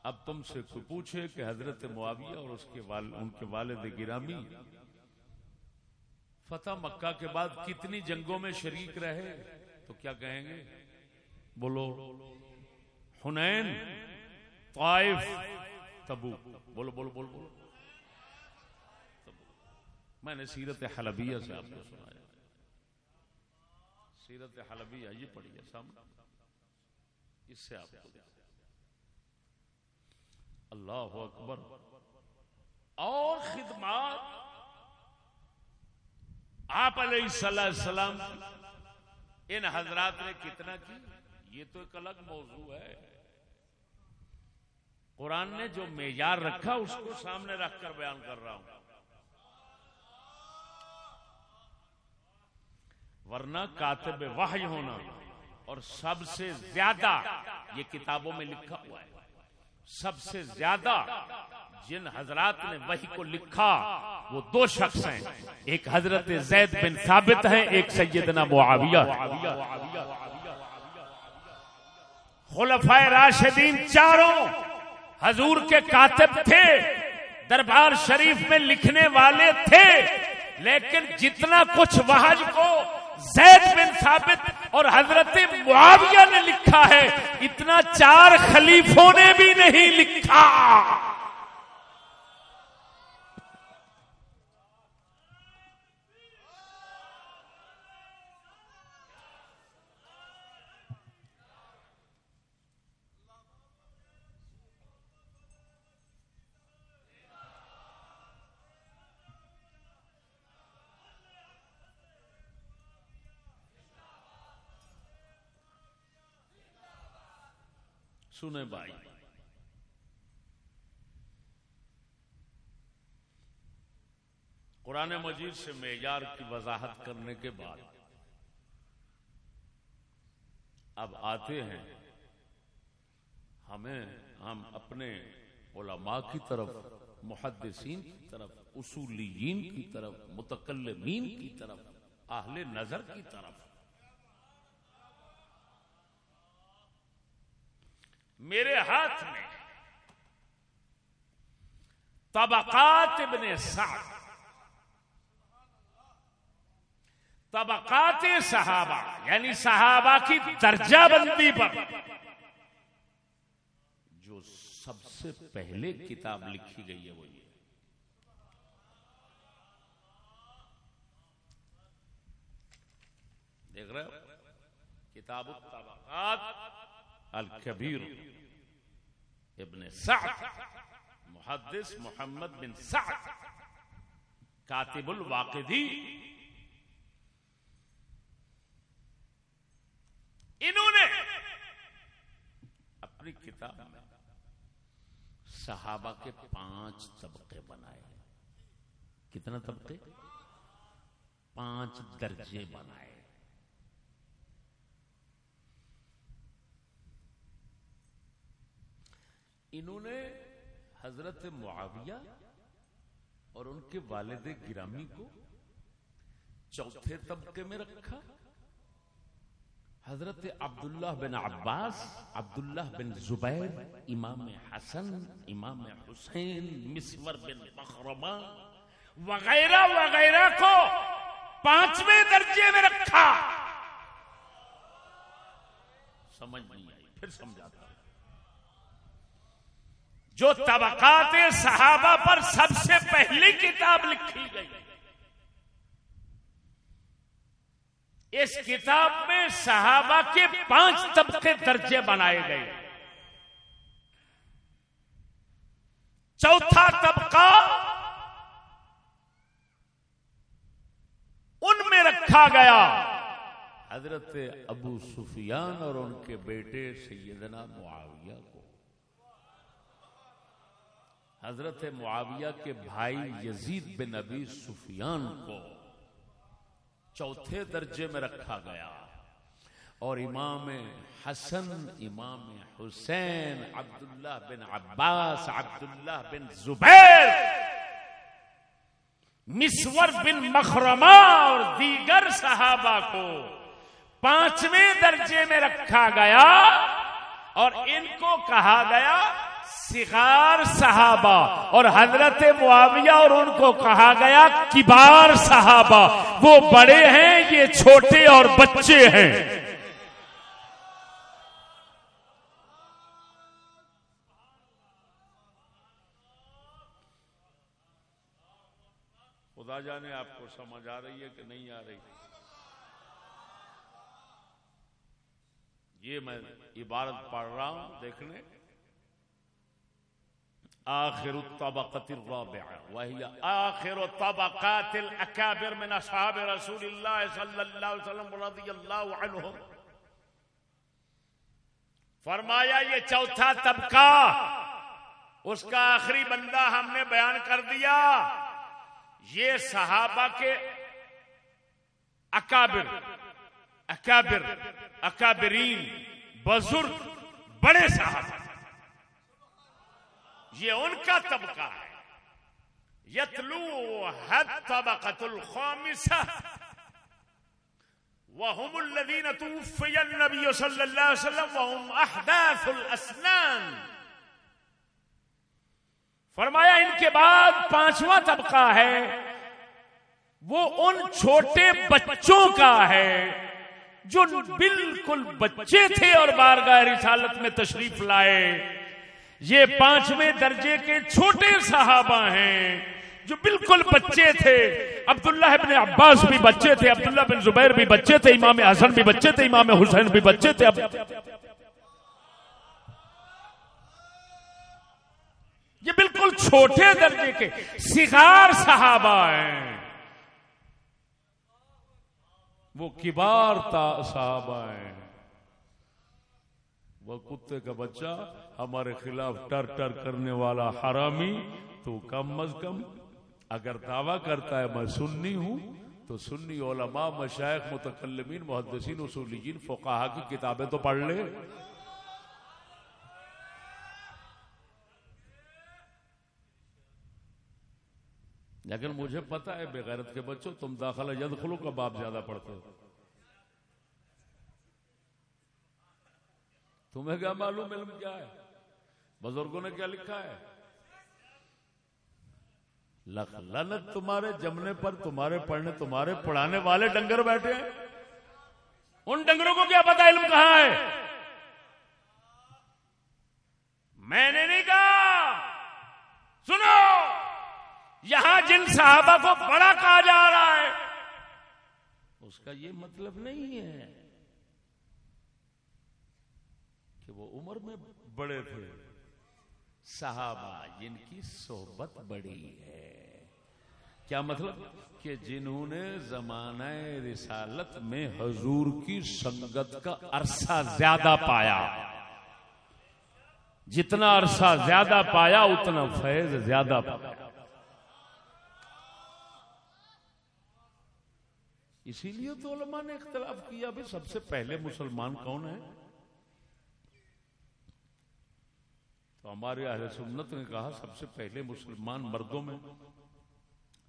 اب تم سے کوئی پوچھے کہ حضرت معاویہ اور اس کے وال... ان کے والد گرامی، فتح مکہ کے بعد کتنی جنگوں میں شریک رہے؟ تو کیا کہیں گے؟ بولو، حنین۔ طائف، تبو۔ بولو بولو بولو بولو۔ میں نے سیرت حلبیہ سے آپ کو سنایا۔ سیرت حلبیہ یہ پڑھی ہے سامنے۔ اس سے آپ کو۔ اللہ اکبر۔ اور خدمات۔ آپ علیہ السلام ان حضرات نے کتنا کی؟ یہ تو ایک الگ موضوع ہے۔ قرآن نے جو معیار رکھا اس کو سامنے رکھ کر بیان کر رہا ہوں۔ ورنہ کاتب وحی ہونا اور سب سے زیادہ یہ کتابوں میں لکھا ہوا ہے۔ سب سے زیادہ جن حضرات نے وہی کو لکھا وہ دو شخص ہیں۔ ایک حضرت زید بن ثابت ہیں، ایک سیدنا معاویہ خلفائے راشدین چاروں حضور کے کاتب تھے، دربار شریف میں لکھنے والے تھے، لیکن جتنا کچھ وحج کو زید بن ثابت اور حضرت معاویہ نے لکھا ہے، اتنا چار خلیفوں نے بھی نہیں لکھا۔ سنے بھائی۔ قرآن مجید سے معیار کی وضاحت کرنے کے بعد اب آتے ہیں۔ ہمیں ہم اپنے علماء کی طرف، محدثین کی طرف، اصولیین کی طرف، متکلمین کی طرف، اہل نظر کی طرف میرے ہاتھ میں طبقات ابن سعد، طبقات صحابہ یعنی صحابہ کی درجہ بندی پر، جو سب سے پہلے کتاب لکھی گئی ہے وہ یہ۔ دیکھ رہے ہو؟ کتاب الطبقات الکبیر ابن سعد. محدث محمد بن سعد. کاتب الواقدی. انہوں نے اپنی کتاب میں صحابہ کے پانچ طبقے بنائے کتنا طبقے؟ پانچ درجے بنائے انہوں نے حضرت معاویہ اور ان کے والد گرامی کو چوتھے طبقے میں رکھا۔ حضرت عبداللہ بن عباس، عبداللہ بن زبیر، امام حسن، امام حسین مسور بن مخرمہ وغیرہ وغیرہ کو پانچویں درجے میں رکھا۔ سمجھ نہیں آئی، پھر سمجھاتا۔ جو طبقات صحابہ پر سب سے پہلی کتاب لکھی گئی۔ اس کتاب میں صحابہ کے پانچ طبقے درجے بنائے گئے۔ چوتھا طبقہ ان میں رکھا گیا۔ حضرت ابو سفیان اور ان کے بیٹے سیدنا معاویہ کو۔ حضرت معاویہ کے بھائی یزید بن ابی سفیان کو چوتھے درجے میں رکھا گیا اور امام حسن، امام حسین، عبداللہ بن عباس، عبداللہ بن زبیر، مسور بن مخرمہ اور دیگر صحابہ کو پانچویں درجے میں رکھا گیا اور ان کو کہا گیا سگار صحابہ اور حضرت معاویہ اور ان کو کہا گیا کبار صحابہ، وہ بڑے ہیں، یہ چھوٹے اور بچے ہیں۔ خدا جانے آپ کو سمجھ آ رہی ہے کہ نہیں آ رہی۔ یہ میں عبارت پڑھ رہا ہوں دیکھنے۔ آخر الطبقة الرابعة، وهي آخر طبقات الأكابر من أصحاب رسول الله صلى الله عليه وسلم رضي الله عنهم. فرمایا، یہ چوتھا طبقہ، اس کا آخری بندہ ہم نے بیان کر دیا، یہ صحابہ کے اکابر اکابر، اکابرین، بزرگ، بڑے صحابہ۔ یہ ان کا طبقہ ہے۔ یتلو حد طبقت الخامسہ۔ وهم الذين توفي النبي صلى الله عليه وسلم وهم احداث الاسنان فرمایا ان کے بعد پانچواں طبقہ ہے۔ وہ ان چھوٹے بچوں کا ہے جو بالکل بچے تھے اور بارگاہ رسالت میں تشریف لائے۔ یہ پانچویں درجے کے چھوٹے صحابہ ہیں جو بالکل بچے تھے۔ عبداللہ ابن عباس بھی بچے تھے، عبداللہ بن زبیر بھی بچے تھے، امام حسن بھی بچے تھے، امام حسین بھی بچے تھے۔ یہ بالکل چھوٹے درجے کے سگار صحابہ ہیں۔ وہ کبار صحابہ ہیں۔ وہ کتے کا بچہ ہمارے خلاف ٹر ٹر کرنے والا حرامی تو کم از کم اگر دعویٰ کرتا ہے میں سنی ہوں، تو سنی علماء مشائق متکلمین، محدثین، اصولیین فقہا کی کتابیں تو پڑھ لے لیکن مجھے پتا ہے بغیرت کے بچوں، تم داخلہ یدخلو کا باپ زیادہ پڑھتے ہو۔ تمہیں کیا معلوم علم کیا ہے؟ بزرگوں نے کیا لکھا ہے؟ لنت تمہارے جمنے پر، تمہارے پڑھنے، تمہارے پڑھانے والے ڈنگر بیٹھے ہیں۔ ان ڈنگروں کو کیا پتا علم کہاں ہے؟ میں نے نہیں کہا۔ سنو، یہاں جن صحابہ کو بڑا کہا جا رہا ہے، اس کا یہ مطلب نہیں ہے کہ وہ عمر میں بڑے تھے۔ صحابہ جن کی صحبت بڑی ہے۔ کیا مطلب؟ کہ جنہوں نے زمانہ رسالت میں حضور کی سنگت کا عرصہ زیادہ پایا۔ جتنا عرصہ زیادہ پایا، اتنا فیض زیادہ پایا۔ اسی لیے تو علماء نے اختلاف کیا، بھی سب سے پہلے مسلمان کون ہے تو ہمارے اہل سنت نے کہا سب سے پہلے مسلمان مردوں میں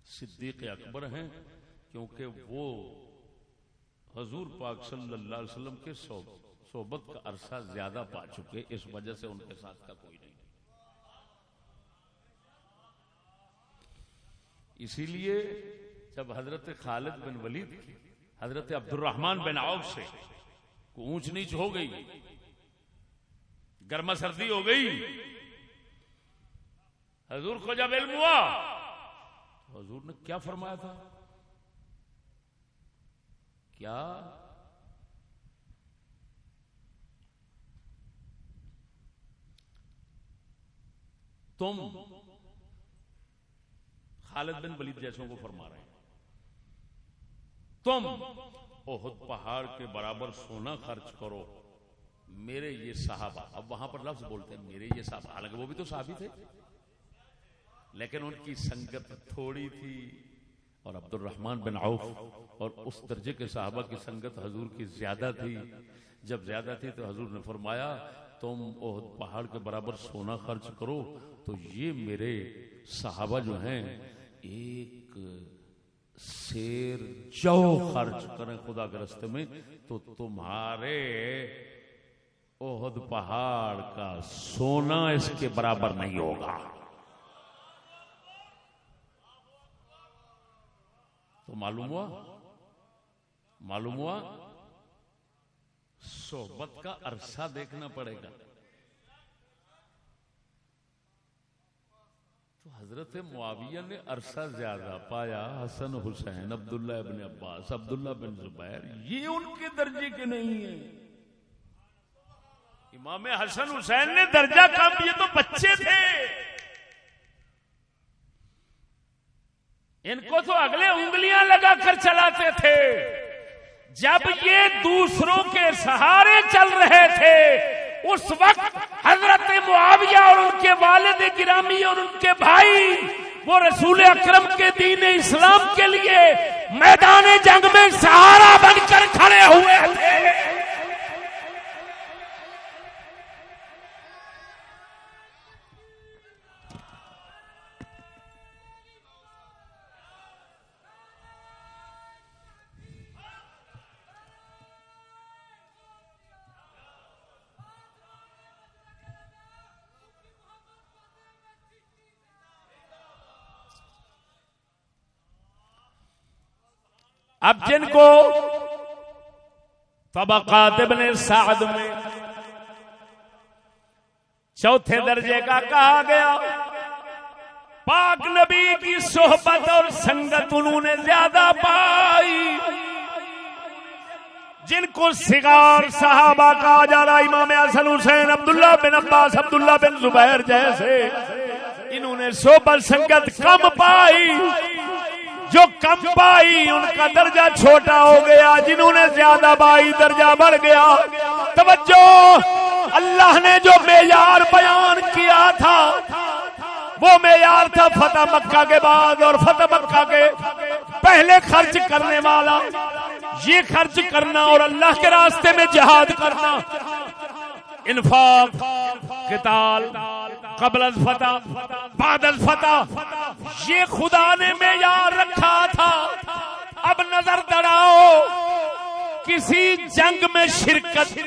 صدیق اکبر ہیں، کیونکہ وہ حضور پاک صلی اللہ علیہ وسلم کے صحبت کا عرصہ زیادہ پا چکے، اس وجہ سے ان کے ساتھ کا کوئی نہیں۔ اسی لیے جب حضرت خالد بن ولید حضرت عبد الرحمان بن عوف سے اونچ نیچ ہو گئی گرما سردی ہو گئی۔ حضور کو جب علم ہوا حضور نے کیا فرمایا تھا؟ کیا؟ تم خالد بن ولید جیسوں کو فرما رہے ہیں۔ تم بہت پہاڑ کے برابر سونا خرچ کرو۔ میرے یہ صحابہ، اب وہاں پر لفظ بولتے ہیں، میرے یہ صحابہ، حالانکہ وہ بھی تو صحابی تھے۔ لیکن ان کی سنگت تھوڑی تھی۔ اور عبد الرحمن بن عوف اور اس درجے کے صحابہ کی سنگت حضور کی زیادہ تھی۔ جب زیادہ تھی تو حضور نے فرمایا، تم احد پہاڑ کے برابر سونا خرچ کرو، تو یہ میرے صحابہ جو ہیں، ایک شیر جو خرچ کریں خدا کے رستے میں، تو تمہارے احد پہاڑ کا سونا اس کے برابر نہیں ہوگا۔ تو معلوم ہوا؟ معلوم ہوا؟ صحبت کا عرصہ دیکھنا پڑے گا۔ تو حضرت معاویہ نے عرصہ زیادہ پایا، حسن، حسین، عبداللہ ابن عباس، عبداللہ بن زبیر، یہ ان کے درجے کے نہیں ہیں۔ امام حسن حسین نے درجہ کم یہ تو بچے تھے۔ ان کو تو اگلے انگلیاں لگا کر چلاتے تھے۔ جب یہ دوسروں کے سہارے چل رہے تھے، اس وقت حضرت معاویہ اور ان کے والد گرامی اور ان کے بھائی، وہ رسول اکرم کے دین اسلام کے لیے میدان جنگ میں سہارا اب جن کو طبقات ابن سعد میں چوتھے درجے کا کہا گیا، پاک نبی کی صحبت اور سنگت انہوں نے زیادہ پائی۔ جن کو سگار صحابہ کہا جا رہا، امام حسن حسین، عبداللہ بن عباس، عبداللہ بن زبیر جیسے، انہوں نے صحبت سنگت کم پائی۔ جو کم پائی، ان کا درجہ چھوٹا ہو گیا، جنہوں نے زیادہ پائی، درجہ بڑھ گیا۔ توجہ، اللہ نے جو معیار بیان کیا تھا، وہ معیار تھا فتح مکہ کے بعد، اور فتح مکہ کے پہلے خرچ کرنے والا۔ یہ خرچ کرنا اور اللہ کے راستے میں جہاد کرنا۔ انفاق کتال قبل الفتح بعد الفتح یہ خدا نے معیار رکھا تھا۔ اب نظر دڑاؤ کسی جنگ میں شرکت،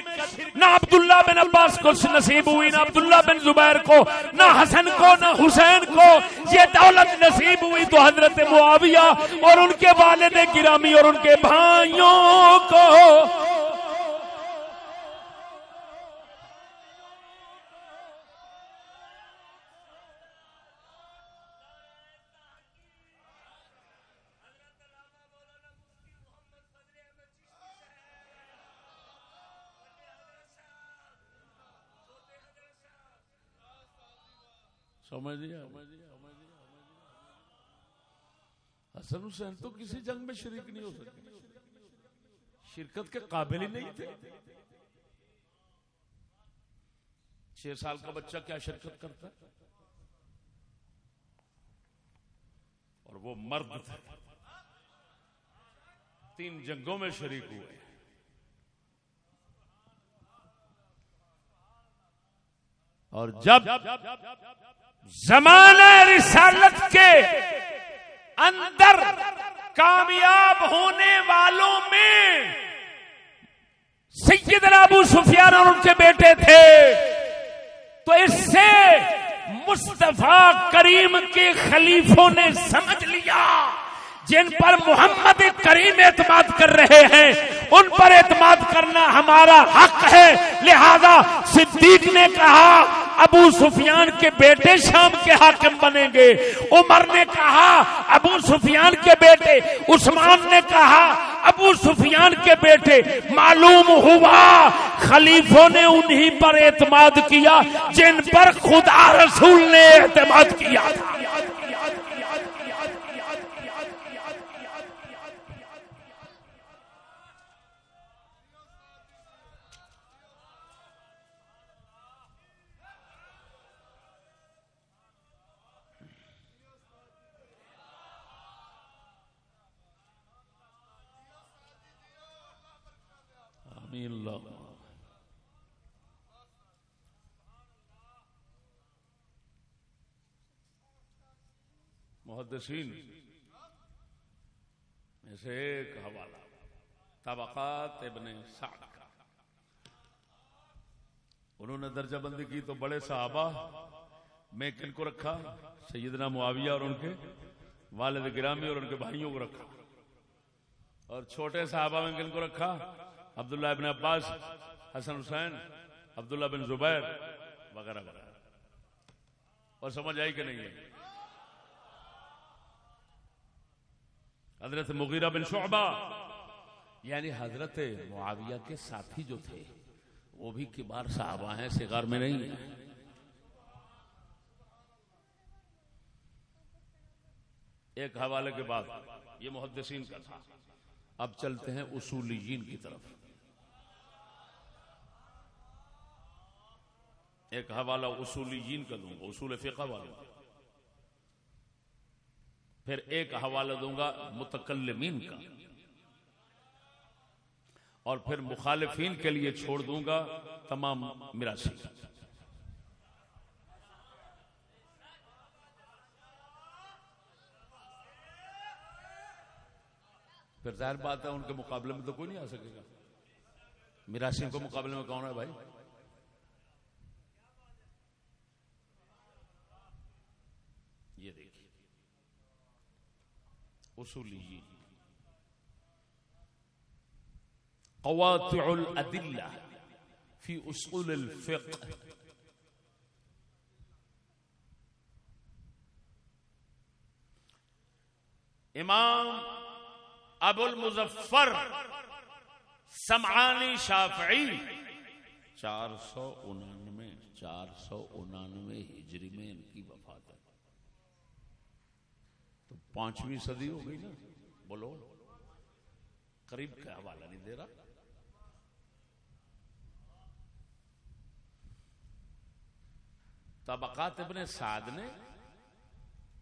نہ عبداللہ بن عباس کو نصیب ہوئی، نہ عبداللہ بن زبیر کو، نہ حسن کو، نہ حسین کو، یہ دولت نصیب ہوئی تو حضرت معاویہ اور ان کے والد گرامی اور ان کے بھائیوں کو۔ سمجھ حسن حسین تو کسی جنگ میں شریک نہیں ہو سکتے شرکت کے قابل ہی نہیں تھے۔ چھ سال کا بچہ کیا شرکت کرتا؟ ہے اور وہ مرد تھے تین جنگوں میں شریک ہوئے۔ اور جب زمانہ رسالت کے اندر کامیاب ہونے والوں میں سیدنا ابو سفیان اور ان کے بیٹے تھے۔ تو اس سے مصطفیٰ کریم کے خلیفوں نے سمجھ لیا۔ جن پر محمد کریم اعتماد کر رہے ہیں، ان پر اعتماد کرنا ہمارا حق ہے۔ لہذا صدیق نے کہا ابو سفیان کے بیٹے شام کے حاکم بنیں گے۔ عمر نے کہا، ابو سفیان کے بیٹے۔ عثمان نے کہا، ابو سفیان کے بیٹے۔ معلوم ہوا، خلیفوں نے انہی پر اعتماد کیا، جن پر خدا رسول نے اعتماد کیا تھا۔ اللہ۔ محدثین، میں سے ایک حوالہ، طبقات ابن سعد کا۔ انہوں نے درجہ بندی کی تو بڑے صحابہ، میں کن کو رکھا، سیدنا معاویہ اور ان کے والد گرامی اور ان کے بھائیوں کو رکھا۔ اور چھوٹے صحابہ میں کن کو رکھا عبداللہ ابن عباس، حسن حسین، عبداللہ بن زبیر وغیرہ وغیرہ۔ اور سمجھ آئی کہ نہیں ہے؟ حضرت مغیرہ بن شعبہ یعنی حضرت معاویہ کے ساتھی جو تھے، وہ بھی کبار صحابہ ہیں سگار میں نہیں ہیں۔ ایک حوالے کے بعد یہ محدثین کا تھا۔ اب چلتے ہیں اصولیین کی طرف۔ ایک حوالہ اصولیین کا دوں گا، اصول فقہ والا پھر ایک حوالہ دوں گا متکلمین کا۔ اور پھر مخالفین کے لیے چھوڑ دوں گا تمام میراسی پھر ظاہر بات ہے، ان کے مقابلے میں تو کوئی نہیں آ سکے گا۔ میراسی کو مقابلے میں کون ہے بھائی؟ یہ دیکھیے۔ اصولی قواطع الادلہ فی اصول الفقہ۔ امام ابو المظفر سمعانی شافعی چار سو انانوے، چار سو انانوے ہجری میں ان کی وفات ہے۔ تو پانچویں صدی ہو گئی نا؟ بولو۔ قریب کا حوالہ نہیں دے رہا؟ طبقات ابن سعد نے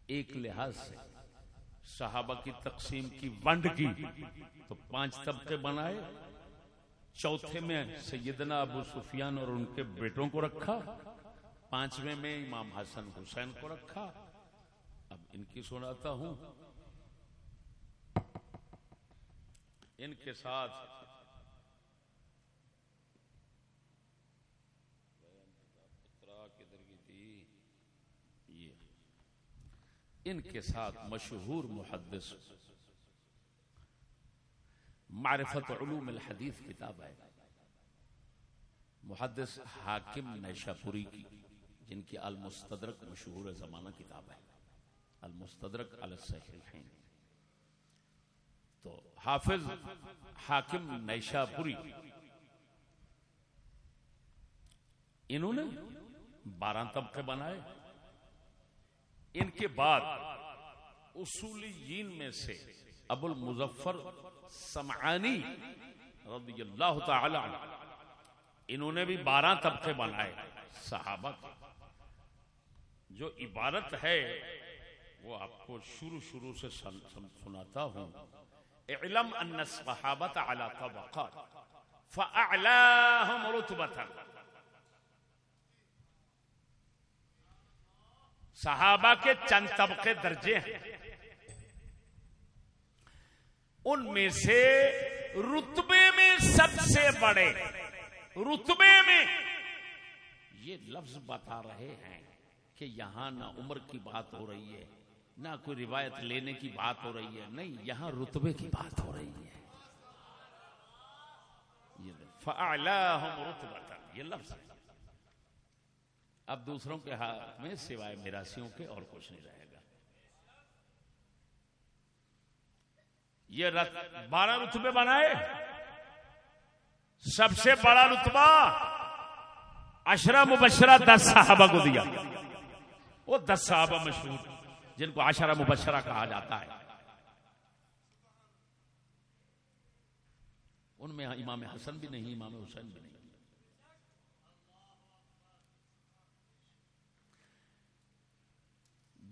ایک لحاظ سے صحابہ کی تقسیم کی ونڈ کی تو پانچ طبقے بنائے، چوتھے میں سیدنا ابو سفیان اور ان کے بیٹوں کو رکھا، پانچویں میں امام حسن حسین کو رکھا۔ اب ان کی سناتا ہوں۔ ان کے ساتھ ان کے ساتھ مشہور محدث. معرفت علوم الحدیث کتاب ہے. محدث حاکم نیشا پوری کی، جن کی المستدرک مشہور زمانہ کتاب ہے. المستدرک الصحیحین. تو حافظ حاکم نیشا پوری انہوں نے بارہ طبقے بنائے. ان کے بعد اصولیین میں سے ابو المظفر سمعانی رضی اللہ تعالی عنہ، انہوں نے بھی بارہ طبقے بنائے، صحابہ کے جو عبارت ہے، وہ آپ کو شروع شروع سے سناتا ہوں۔ اعلم ان الصحابت على طبقات فاعلاهم رتبه صحابہ کے چند طبقے درجے ہیں۔ ان میں سے رتبے میں سب سے بڑے، رتبے میں۔ یہ لفظ بتا رہے ہیں کہ یہاں نہ عمر کی بات ہو رہی ہے، نہ کوئی روایت لینے کی بات ہو رہی ہے، نہیں، یہاں رتبے کی بات ہو رہی ہے۔ یہ لفظ اب دوسروں کے ہاتھ میں سوائے میراسیوں کے اور کچھ نہیں رہے گا۔ یہ بارہ رتبے بنائے۔ سب سے بڑا رتبہ اشرا مبشرہ دس صحابہ کو دیا۔ وہ دس صحابہ مشہور جن کو اشرا مبشرہ کہا جاتا ہے۔ ان میں امام حسن بھی نہیں، امام حسین بھی نہیں۔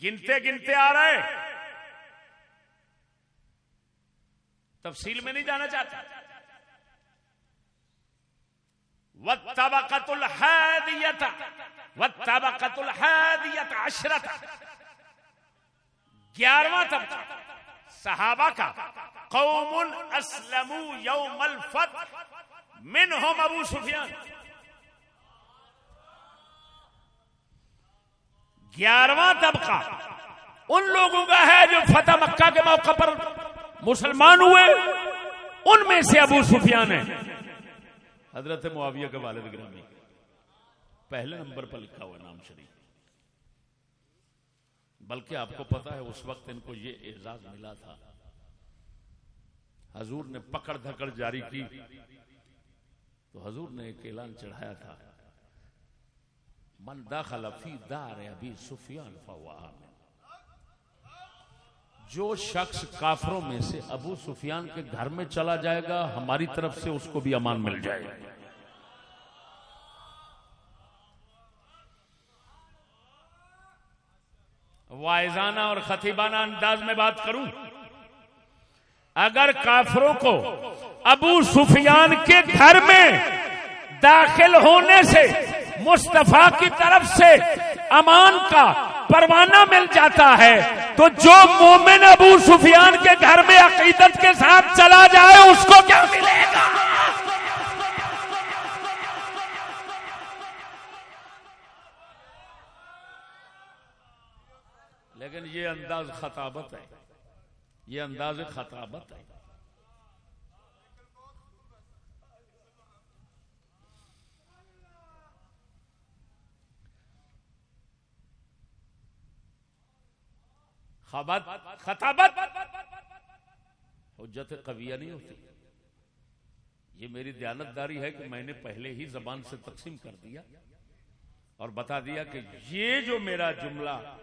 گنتے گنتے آ رہے تفصیل میں نہیں جانا چاہتا۔ والطبقة الحادية والطبقة الحادية عشرة۔ گیارہواں طبقہ، صحابہ کا، قوم اسلموا یوم الفتح، منہم ابو سفیان۔ گیارہواں طبقہ ان لوگوں کا ہے جو فتح مکہ کے موقع پر مسلمان ہوئے۔ ان میں سے ابو سفیان ہے حضرت معاویہ کے والد گرامی۔ پہلے نمبر پر لکھا ہوا نام شریف۔ بلکہ آپ کو پتا ہے اس وقت ان کو یہ اعزاز ملا تھا۔ حضور نے پکڑ دھکڑ جاری کی۔ تو حضور نے ایک اعلان چڑھایا تھا۔ من داخل فی دار ابی سفیان فوا جو شخص کافروں میں سے ابو سفیان کے گھر میں چلا جائے گا، ہماری طرف سے اس کو بھی امان مل جائے گا۔ وائزانہ اور خطیبانہ انداز میں بات کروں۔ اگر کافروں کو ابو سفیان کے گھر میں داخل ہونے سے مصطفیٰ کی طرف سے امان کا پروانہ مل جاتا ہے۔ تو جو مومن ابو سفیان کے گھر میں عقیدت کے ساتھ چلا جائے، اس کو کیا ملے گا؟ لیکن یہ انداز خطابت ہے۔ یہ انداز خطابت ہے۔ خطابت۔ حجت قویہ نہیں ہوتی۔ یہ میری دیانتداری ہے کہ میں نے پہلے ہی زبان سے تقسیم کر دیا اور بتا دیا کہ یہ جو میرا جملہ،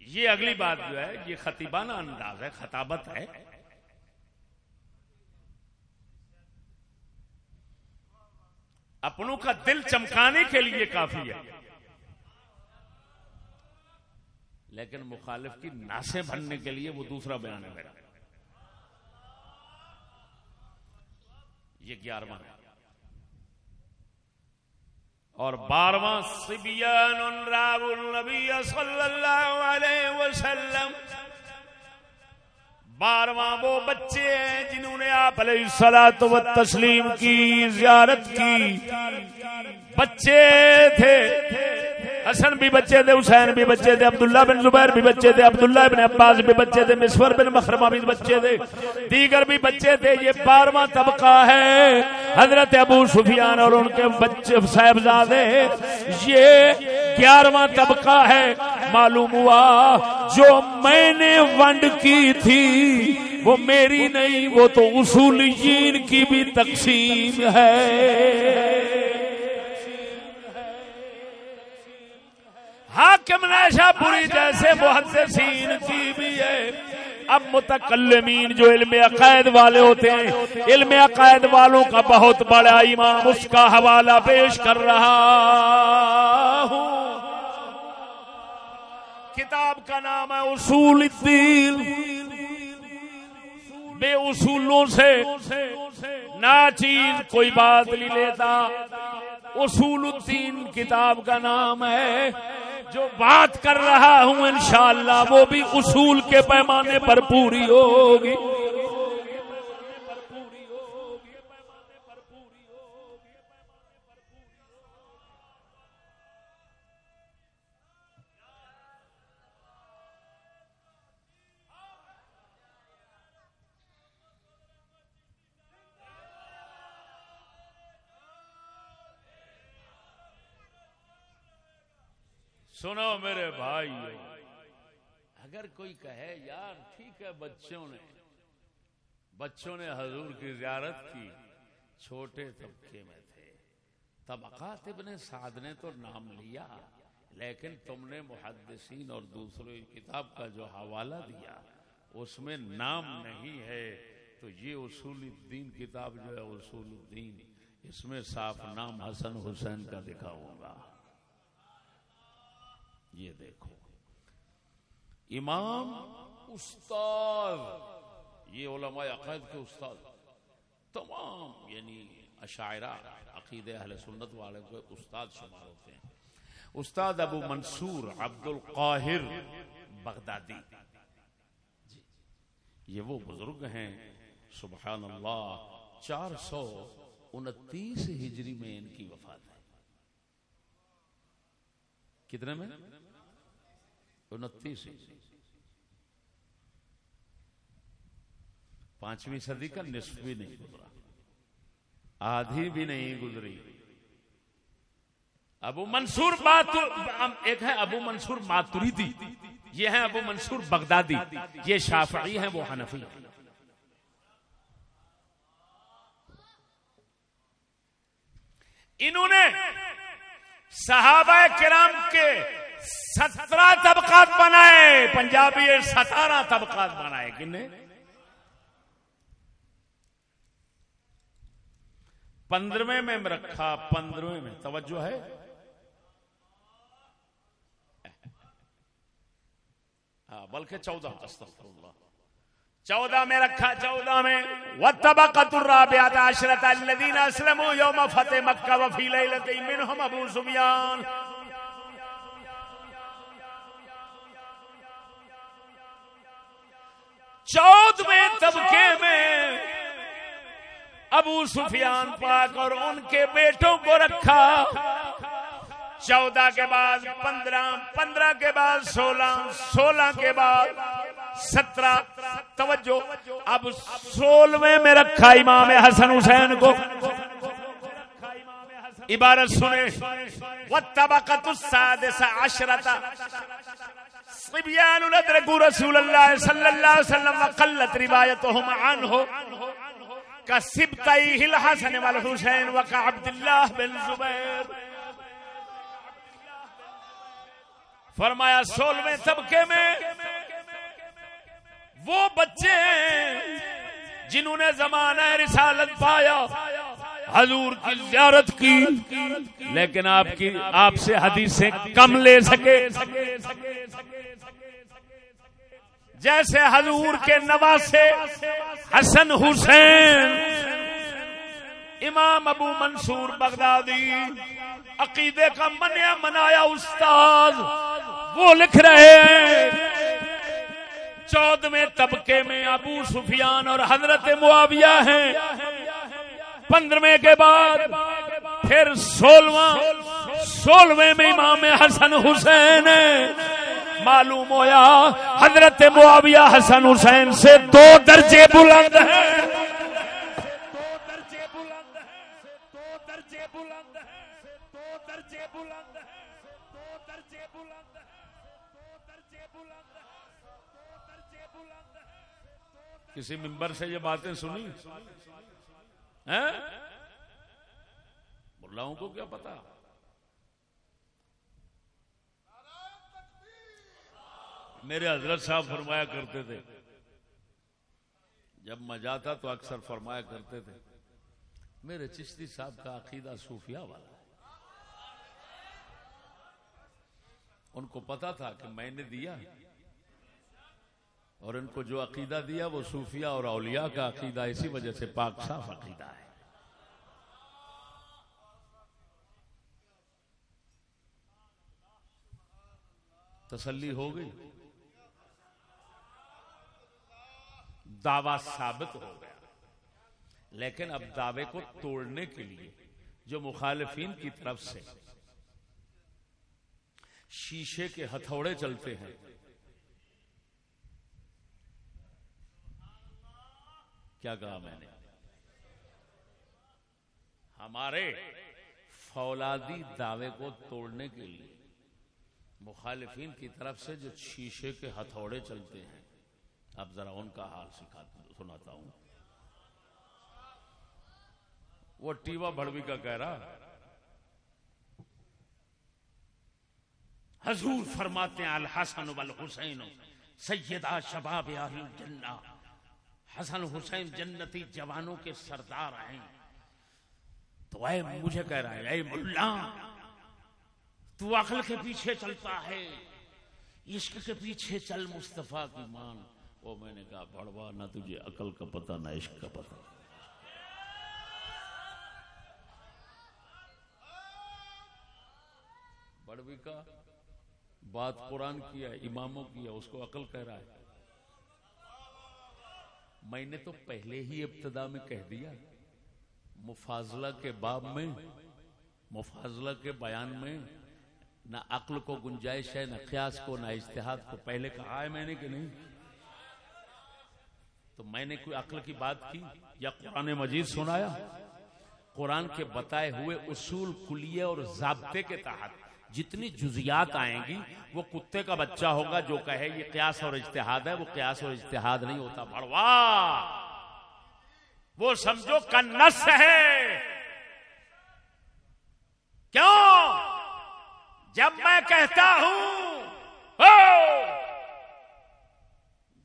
یہ اگلی بات جو ہے، یہ خطیبانہ انداز ہے، خطابت ہے۔ اپنوں کا دل چمکانے کے لیے کافی ہے۔ لیکن مخالف کی ناسے بھرنے کے لیے وہ دوسرا بیان ہے میرا۔ یہ گیارہواں اور بارواں سبیان النبی صلی اللہ علیہ وسلم۔ بارواں وہ بچے ہیں جنہوں نے آپ علیہ سلاد و تسلیم کی زیارت کی۔ بچے تھے۔ حسن بھی بچے تھے حسین بھی بچے تھے عبداللہ بن زبیر بھی بچے تھے عبداللہ بن عباس بھی بچے تھے مسور بن مخرمہ بھی بچے تھے دیگر بھی بچے تھے یہ بارواں طبقہ ہے۔ حضرت ابو سفیان اور ان کے بچے صاحبزادے، یہ گیارہواں طبقہ ہے۔ معلوم ہوا، جو میں نے ونڈ کی تھی، وہ میری نہیں، وہ تو اصولیین کی بھی تقسیم ہے۔ حاکم نیشا پوری جیسے محدثین کی بھی ہے۔ اب متکلمین جو علم عقائد والے ہوتے ہیں، علم عقائد والوں کا بہت بڑا امام اس کا حوالہ پیش کر رہا ہوں۔ کتاب کا نام ہے اصول الدین۔ بے اصولوں سے ناچیز کوئی بات نہیں لیتا۔ اصول الدین کتاب کا نام ہے۔ جو بات کر رہا ہوں انشاءاللہ وہ بھی اصول کے پیمانے پر پوری ہوگی۔ سنو میرے بھائی۔ اگر کوئی کہے، یار ٹھیک ہے، بچوں نے بچوں نے حضور کی زیارت کی۔ چھوٹے طبقے میں تھے۔ طبقات ابن سعد نے تو نام لیا، لیکن تم نے محدثین اور دوسرے کتاب کا جو حوالہ دیا، اس میں نام نہیں ہے۔ تو یہ اصول الدین کتاب جو ہے، اصول الدین، اس میں صاف نام حسن حسین کا لکھا ہوگا یہ دیکھو۔ امام، استاد، یہ علماء عقائد کے استاد، تمام یعنی اشاعرہ، عقید اہل سنت والے کو استاد شمار ہوتے ہیں۔ استاد ابو منصور عبد القاہر بغدادی۔ جی یہ وہ بزرگ ہیں سبحان اللہ چار سو انتیس ہجری میں ان کی وفات ہے۔ کتنے میں؟ انتیس پانچویں صدی کا نصف بھی نہیں گزرا۔ آدھی بھی نہیں گزری۔ ابو منصور ایک ہے ابو منصور ماتوریدی یہ ہے ابو منصور بغدادی۔ یہ شافعی ہیں، وہ حنفی ہیں۔ انہوں نے صحابہ کرام کے سترہ طبقات بنائے، پنجابی ستارہ طبقات بنائے، کنے؟ پندرہویں میں رکھا، پندرہویں میں، توجہ ہے؟ ہاں بلکہ چودہ اللہ چودہ میں رکھا، چودہ میں۔ وطبقت الرابعات عشرت الذین اسلموا یوم فتح مکہ وفی لیلت منہم ابو سبیان چودہ میں طبقے میں ابو سفیان پاک اور ان کے بیٹوں کو رکھا۔ چودہ کے بعد، پندرہ پندرہ کے بعد، سولہ سولہ کے بعد، سترہ، توجہ۔ اب سولہویں میں رکھا امام حسن حسین کو۔ عبارت سنے وَالطَّبَقَةُ السَّادِسَ عَشْرَةَ۔ صبیان الادرکو رسول اللہ صلی اللہ علیہ وسلم وقلت روایتهم عنہ کا سبتئی الحسن والحسین وکا عبداللہ بن زبیر فرمایا سولویں طبقے میں وہ بچے ہیں جنہوں نے زمانہ رسالت پایا حضور کی زیارت کی، لیکن آپ کی، آپ سے حدیثیں کم لے سکے۔ جیسے حضور کے نواسے حسن حسین، امام ابو منصور بغدادی، عقیدے کا منیا منایا استاد، وہ لکھ رہے ہیں۔ چودہ طبقے میں ابو سفیان اور حضرت معاویہ ہیں۔ پندرہویں کے بعد پھر سولہواں، سولہویں میں امام حسن حسین، معلوم ہویا حضرت معاویہ حسن حسین سے دو درجے بلند ہیں۔ کسی ممبر سے یہ باتیں سنی؟ ملاؤں کو کیا پتا؟ میرے حضرت صاحب فرمایا کرتے تھے، جب میں جاتا تو اکثر فرمایا کرتے تھے، میرے چشتی صاحب کا عقیدہ صوفیہ والا ان کو پتا تھا کہ میں نے دیا اور ان کو جو عقیدہ دیا وہ صوفیہ اور اولیاء کا عقیدہ، اسی وجہ سے پاک صاف عقیدہ ہے۔ تسلی ہو گئی۔ دعوی ثابت ہو گیا۔ لیکن اب دعوے کو توڑنے کے لیے جو مخالفین کی طرف سے شیشے کے ہتھوڑے چلتے ہیں کیا کہا میں نے؟ ہمارے فولادی دعوے کو توڑنے کے لیے مخالفین کی طرف سے جو شیشے کے ہتھوڑے چلتے ہیں۔ اب ذرا ان کا حال سناتا ہوں۔ وہ ٹیوا بڑوی کا کہہ رہا حضور فرماتے ہیں، الحسن والحسین، سیدہ شباب اہل الجنہ حسن حسین جنتی جوانوں کے سردار ہیں۔ تو اے مجھے کہہ رہا ہے، اے ملا، تو عقل کے پیچھے چلتا ہے، عشق کے پیچھے چل مصطفیٰ کی مان۔ وہ میں نے کہا، بڑوا نہ تجھے عقل کا پتہ، نہ عشق کا پتہ۔ بڑوی کا بات قرآن کی ہے، اماموں کی ہے، اس کو عقل کہہ رہا ہے۔ میں نے تو پہلے ہی ابتدا میں کہہ دیا، مفاضلہ کے باب میں، مفاضلہ کے بیان میں، نہ عقل کو گنجائش ہے، نہ قیاس کو، نہ اشتہاد کو۔ پہلے کہا ہے میں نے کہ نہیں؟ تو میں نے کوئی عقل کی بات کی یا قرآن مجید سنایا؟ قرآن کے بتائے ہوئے اصول کلیے اور ضابطے کے تحت۔ جتنی جزیات آئیں گی، وہ کتے کا بچہ ہوگا جو کہے یہ قیاس اور اجتہاد ہے، وہ قیاس اور اجتہاد نہیں ہوتا۔ بڑوا وہ سمجھو کنس ہے۔ کیوں؟ جب میں کہتا ہوں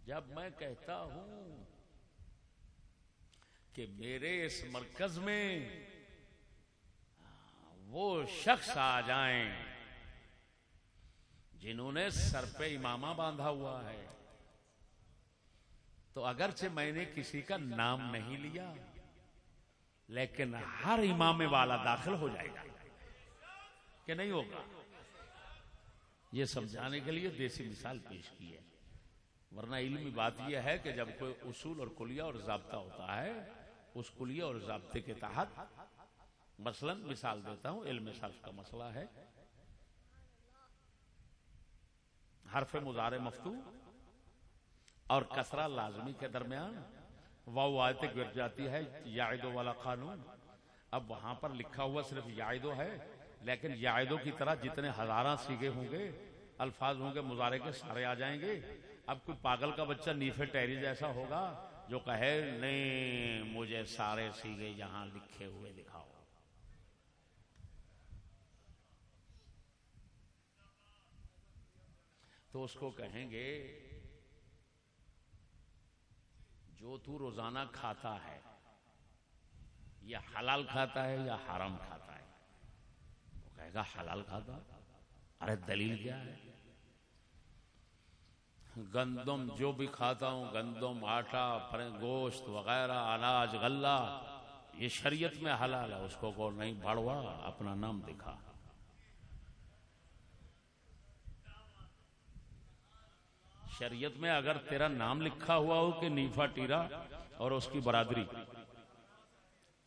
جب میں کہتا ہوں کہ میرے اس مرکز میں وہ شخص آ جائیں۔ جنہوں نے سر پہ امامہ باندھا ہوا ہے۔ تو اگرچہ میں نے کسی کا نام نہیں لیا، لیکن ہر امام والا داخل ہو جائے گا۔ کہ نہیں ہوگا؟ یہ سمجھانے کے لیے دیسی مثال پیش کی ہے۔ ورنہ علمی بات یہ ہے کہ جب کوئی اصول اور کلیہ اور ضابطہ ہوتا ہے، اس کلیہ اور ضابطے کے تحت مثلا مثال دیتا ہوں، علم صرف کا مسئلہ ہے۔ حرف مزار مفتو اور کسرا لازمی کے درمیان وہ آیت گر جاتی ہے یادو والا قانون۔ اب وہاں پر لکھا ہوا صرف یادو ہے، لیکن یادو کی طرح جتنے ہزارہ سیگے ہوں گے، الفاظ ہوں گے مظاہرے کے سارے آ جائیں گے۔ اب کوئی پاگل کا بچہ نیفے ٹیری جیسا ہوگا جو کہے، نہیں، مجھے سارے سیگے یہاں لکھے ہوئے دکھاؤ تو اس کو کہیں گے، جو تو روزانہ کھاتا ہے، یا حلال کھاتا ہے یا حرام کھاتا ہے۔ وہ کہے گا، حلال کھاتا ارے دلیل کیا ہے؟ گندم جو بھی کھاتا ہوں، گندم، آٹا گوشت وغیرہ، اناج، غلہ، یہ شریعت میں حلال ہے۔ اس کو نہیں بڑھوا اپنا نام دکھا۔ شریعت میں اگر تیرا نام لکھا ہوا ہو کہ نیفا ٹیرا اور اس کی برادری،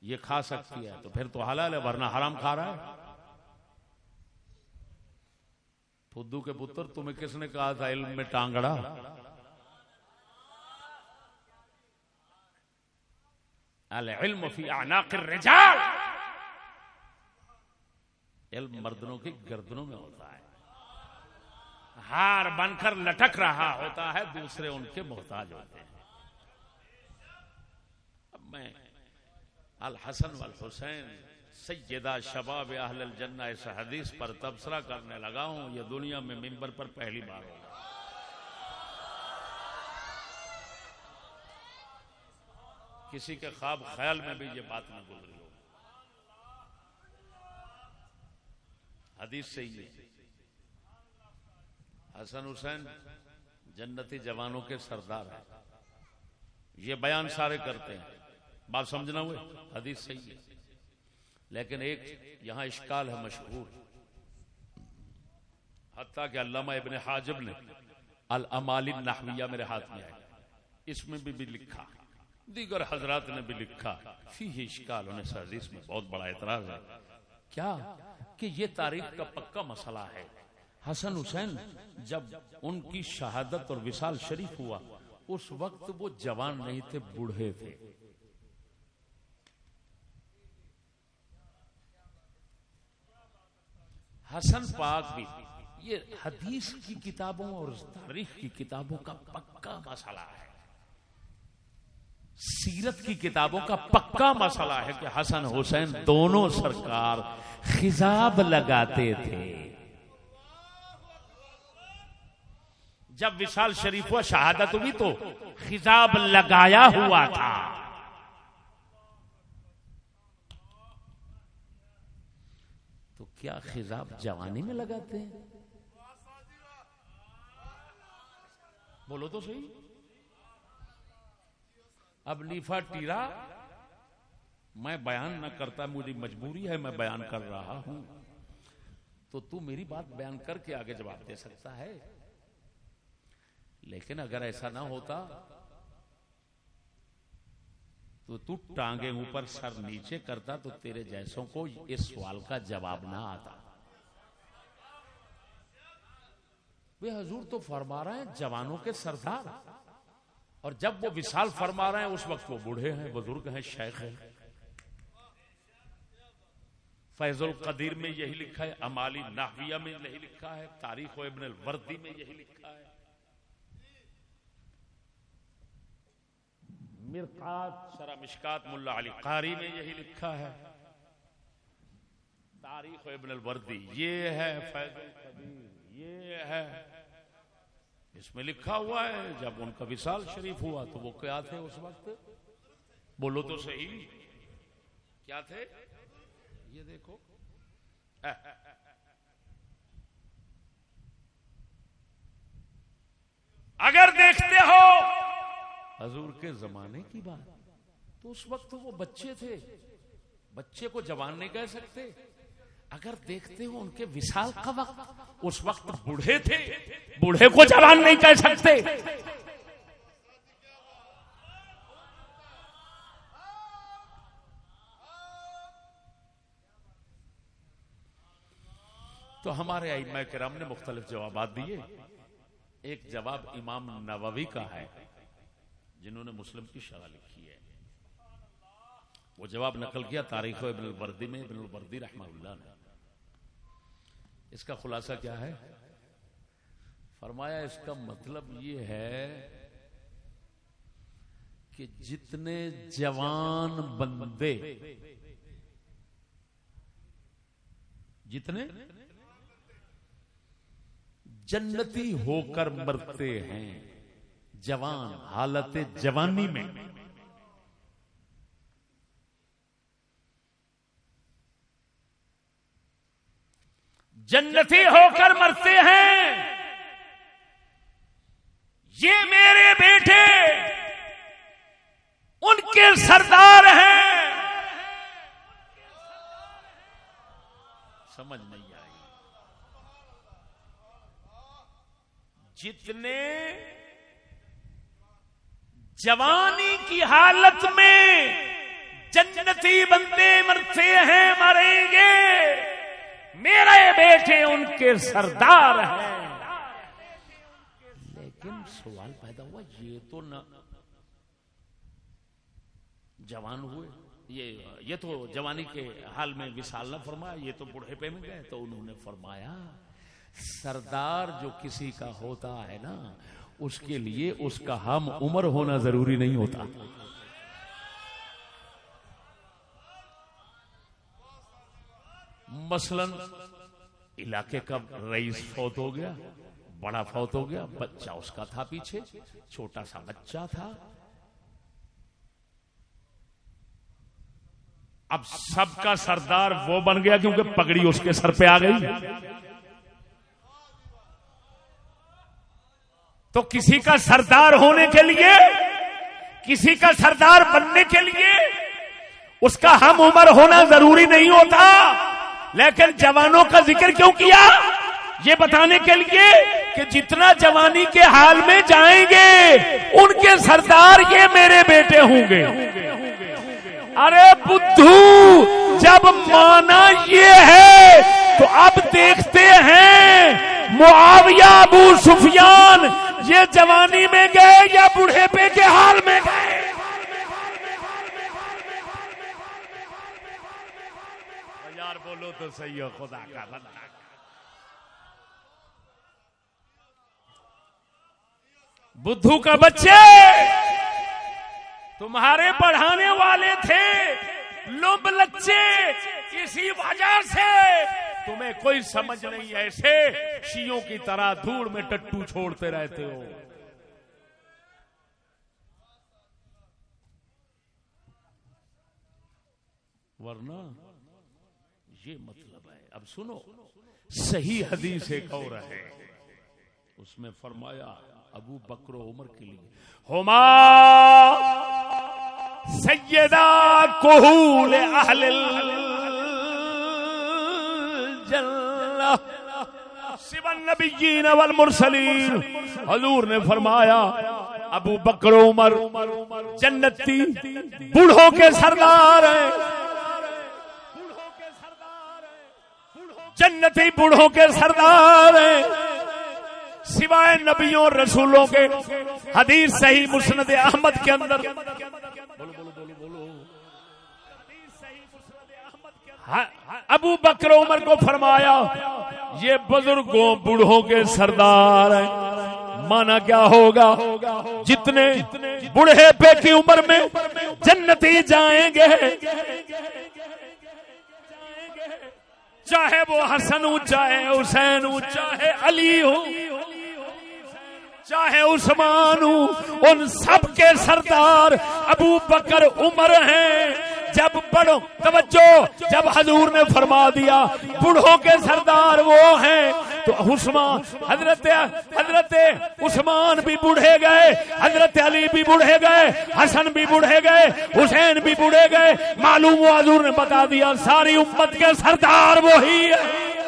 یہ کھا سکتی ہے، تو پھر تو حلال ہے، ورنہ حرام کھا رہا ہے۔ فدو کے پتر، تمہیں کس نے کہا تھا، علم میں ٹانگڑا؟ العلم فی اعناق الرجال۔ علم مردنوں کی گردنوں میں ہوتا ہے۔ ہار بن کر لٹک رہا ہوتا ہے، دوسرے ان کے محتاج ہوتے ہیں۔ اب میں الحسن والحسین، سیدہ شباب اہل الجنہ، اس حدیث پر تبصرہ کرنے لگا ہوں۔ یہ دنیا میں ممبر پر پہلی بار ہوگا۔ کسی کے خواب خیال میں بھی یہ بات نہ گزری ہو۔ حدیث سے ہی حسن حسین جنتی جوانوں کے سردار ہیں۔ یہ بیان سارے کرتے ہیں۔ بات سمجھنا ہوئے؟ حدیث صحیح ہے۔ لیکن ایک یہاں اشکال ہے مشہور۔ حتیٰ کہ علامہ ابن حاجب نے الامال النحویہ میرے ہاتھ میں ہے اس میں بھی, بھی لکھا۔ دیگر حضرات نے بھی لکھا۔ فی اشکال ہونے سے حدیث میں بہت بڑا اعتراض ہے۔ کیا؟ کہ یہ تاریخ کا پکا مسئلہ ہے۔ حسن حسین، جب ان کی شہادت اور وصال شریف ہوا، اس وقت وہ جوان نہیں تھے، بوڑھے تھے۔ حسن پاک بھی، یہ حدیث کی کتابوں اور تاریخ کی کتابوں کا پکا مسئلہ ہے۔ سیرت کی کتابوں کا پکا مسئلہ ہے کہ حسن حسین دونوں سرکار خزاب لگاتے تھے۔ جب وشال شریف ہوا، شہادت ہوئی تو خزاب لگایا ہوا تھا۔ تو کیا خزاب جوانی میں لگاتے ہیں؟ بولو تو صحیح۔ اب لیفا ٹیرا، میں بیان نہ کرتا، مجھے مجبوری ہے، میں بیان کر رہا ہوں۔ تو تو میری بات بیان کر کے آگے جواب دے سکتا ہے؟ لیکن اگر ایسا نہ ہوتا تو تو ٹانگے اوپر سر نیچے کرتا تو تیرے جیسوں کو اس سوال کا جواب نہ آتا۔ وہ حضور تو فرما رہے ہیں جوانوں کے سردار۔ اور جب وہ وشال فرما رہے ہیں اس وقت وہ بوڑھے ہیں، بزرگ ہیں، شیخ ہیں۔ فیض القدیر میں یہی لکھا ہے، امالی ناویہ میں یہی لکھا ہے، تاریخ و ابن الوردی میں یہی لکھا ہے۔ مرقات شرح مشکات ملا علی قاری میں یہی لکھا ہے۔ تاریخ ابن الوردی، یہ ہے فیض القدیر، یہ ہے۔ اس میں لکھا ہوا ہے، جب ان کا وصال شریف ہوا تو وہ کیا تھے اس وقت؟ بولو تو صحیح۔ کیا تھے؟ یہ دیکھو۔ اگر دیکھتے ہو حضور کے زمانے کی بات۔ تو اس وقت وہ بچے تھے۔ بچے کو جوان نہیں کہہ سکتے۔ اگر دیکھتے ہو ان کے وشال کا وقت، اس وقت بوڑھے تھے۔ بوڑھے کو جوان نہیں کہہ سکتے۔ تو ہمارے ائمہ کرام نے مختلف جوابات دیے۔ ایک جواب امام نووی کا ہے۔ جنہوں نے مسلم کی شرح لکھی ہے۔ وہ جواب نقل کیا تاریخ ابن الوردی میں، ابن الوردی رحمہ اللہ نے۔ اس کا خلاصہ کیا ہے؟ فرمایا، اس کا مطلب یہ ہے کہ جتنے جوان بندے، جتنے جنتی ہو کر مرتے ہیں جوان، حالت جوانی میں۔ جنتی ہو کر مرتے ہیں۔ یہ میرے بیٹے ان کے سردار ہیں۔ سمجھ نہیں آئی۔ جتنے جوانی کی حالت میں جنتی بندے مرتے ہیں، مریں گے۔ میرے بیٹے ان کے سردار ہیں۔ لیکن سوال پیدا ہوا، یہ تو نہ جوان ہوئے۔ یہ یہ تو جوانی کے حال میں وشال نہ فرمایا، یہ تو بڑھے پہ میں گئے تو انہوں نے فرمایا، سردار جو کسی کا ہوتا ہے نا اس کے لیے اس کا ہم عمر ہونا ضروری نہیں ہوتا۔ مثلا علاقے کا رئیس فوت ہو گیا، بڑا فوت ہو گیا، بچہ اس کا تھا پیچھے، چھوٹا سا بچہ تھا۔ اب سب کا سردار وہ بن گیا کیونکہ پگڑی اس کے سر پہ آ گئی۔ تو کسی کا سردار ہونے کے لیے، کسی کا سردار بننے کے لیے اس کا ہم عمر ہونا ضروری نہیں ہوتا۔ لیکن جوانوں کا ذکر کیوں کیا؟ یہ بتانے کے لیے کہ جتنا جوانی کے حال میں جائیں گے، ان کے سردار یہ میرے بیٹے ہوں گے۔ ارے بدھو، جب مانا یہ ہے، تو اب دیکھتے ہیں معاویہ ابو سفیان یہ جوانی میں گئے یا بوڑھے پہ کے حال میں گئے؟ یار بولو تو صحیح ہو، خدا کا بندہ۔ بدھو کا بچے، تمہارے پڑھانے والے تھے لوب لچے، اسی وجہ سے تمہیں کوئی سمجھ نہیں، ایسے شیوں کی طرح دھوڑ میں ٹٹو چھوڑتے رہتے ہو۔ ورنہ یہ مطلب ہے، اب سنو، صحیح حدیث ایک اور ہے۔ اس میں فرمایا، ابو بکر و عمر کے لیے، ہوما سیدہ کوہول اہل الجنہ النبیین والمرسلین۔ حضور نے فرمایا، ابو بکر عمر جنتی بوڑھوں کے سردار ہیں۔ جنتی بوڑھوں کے سردار ہیں۔ سوائے نبیوں رسولوں کے، حدیث صحیح مسند احمد کے اندر۔ ابو بکر عمر کو فرمایا، یہ بزرگوں، بوڑھوں کے سردار ہیں۔ مانا کیا ہوگا؟ جتنے بوڑھے پہ کی عمر میں جنتی جائیں گے، چاہے وہ حسن ہو چاہے حسین ہو چاہے علی ہو چاہے عثمان ہوں، ان سب کے سردار ابو بکر عمر ہیں۔ جب پڑھو، توجہ، جب حضور نے فرما دیا بڑھوں کے سردار وہ ہیں۔ تو عثمان، حضرت حضرت عثمان بھی بوڑھے گئے، حضرت علی بھی بوڑھے گئے، حسن بھی بوڑھے گئے، حسین بھی بوڑھے گئے۔ معلوم حضور نے بتا دیا، ساری امت کے سردار وہی ہے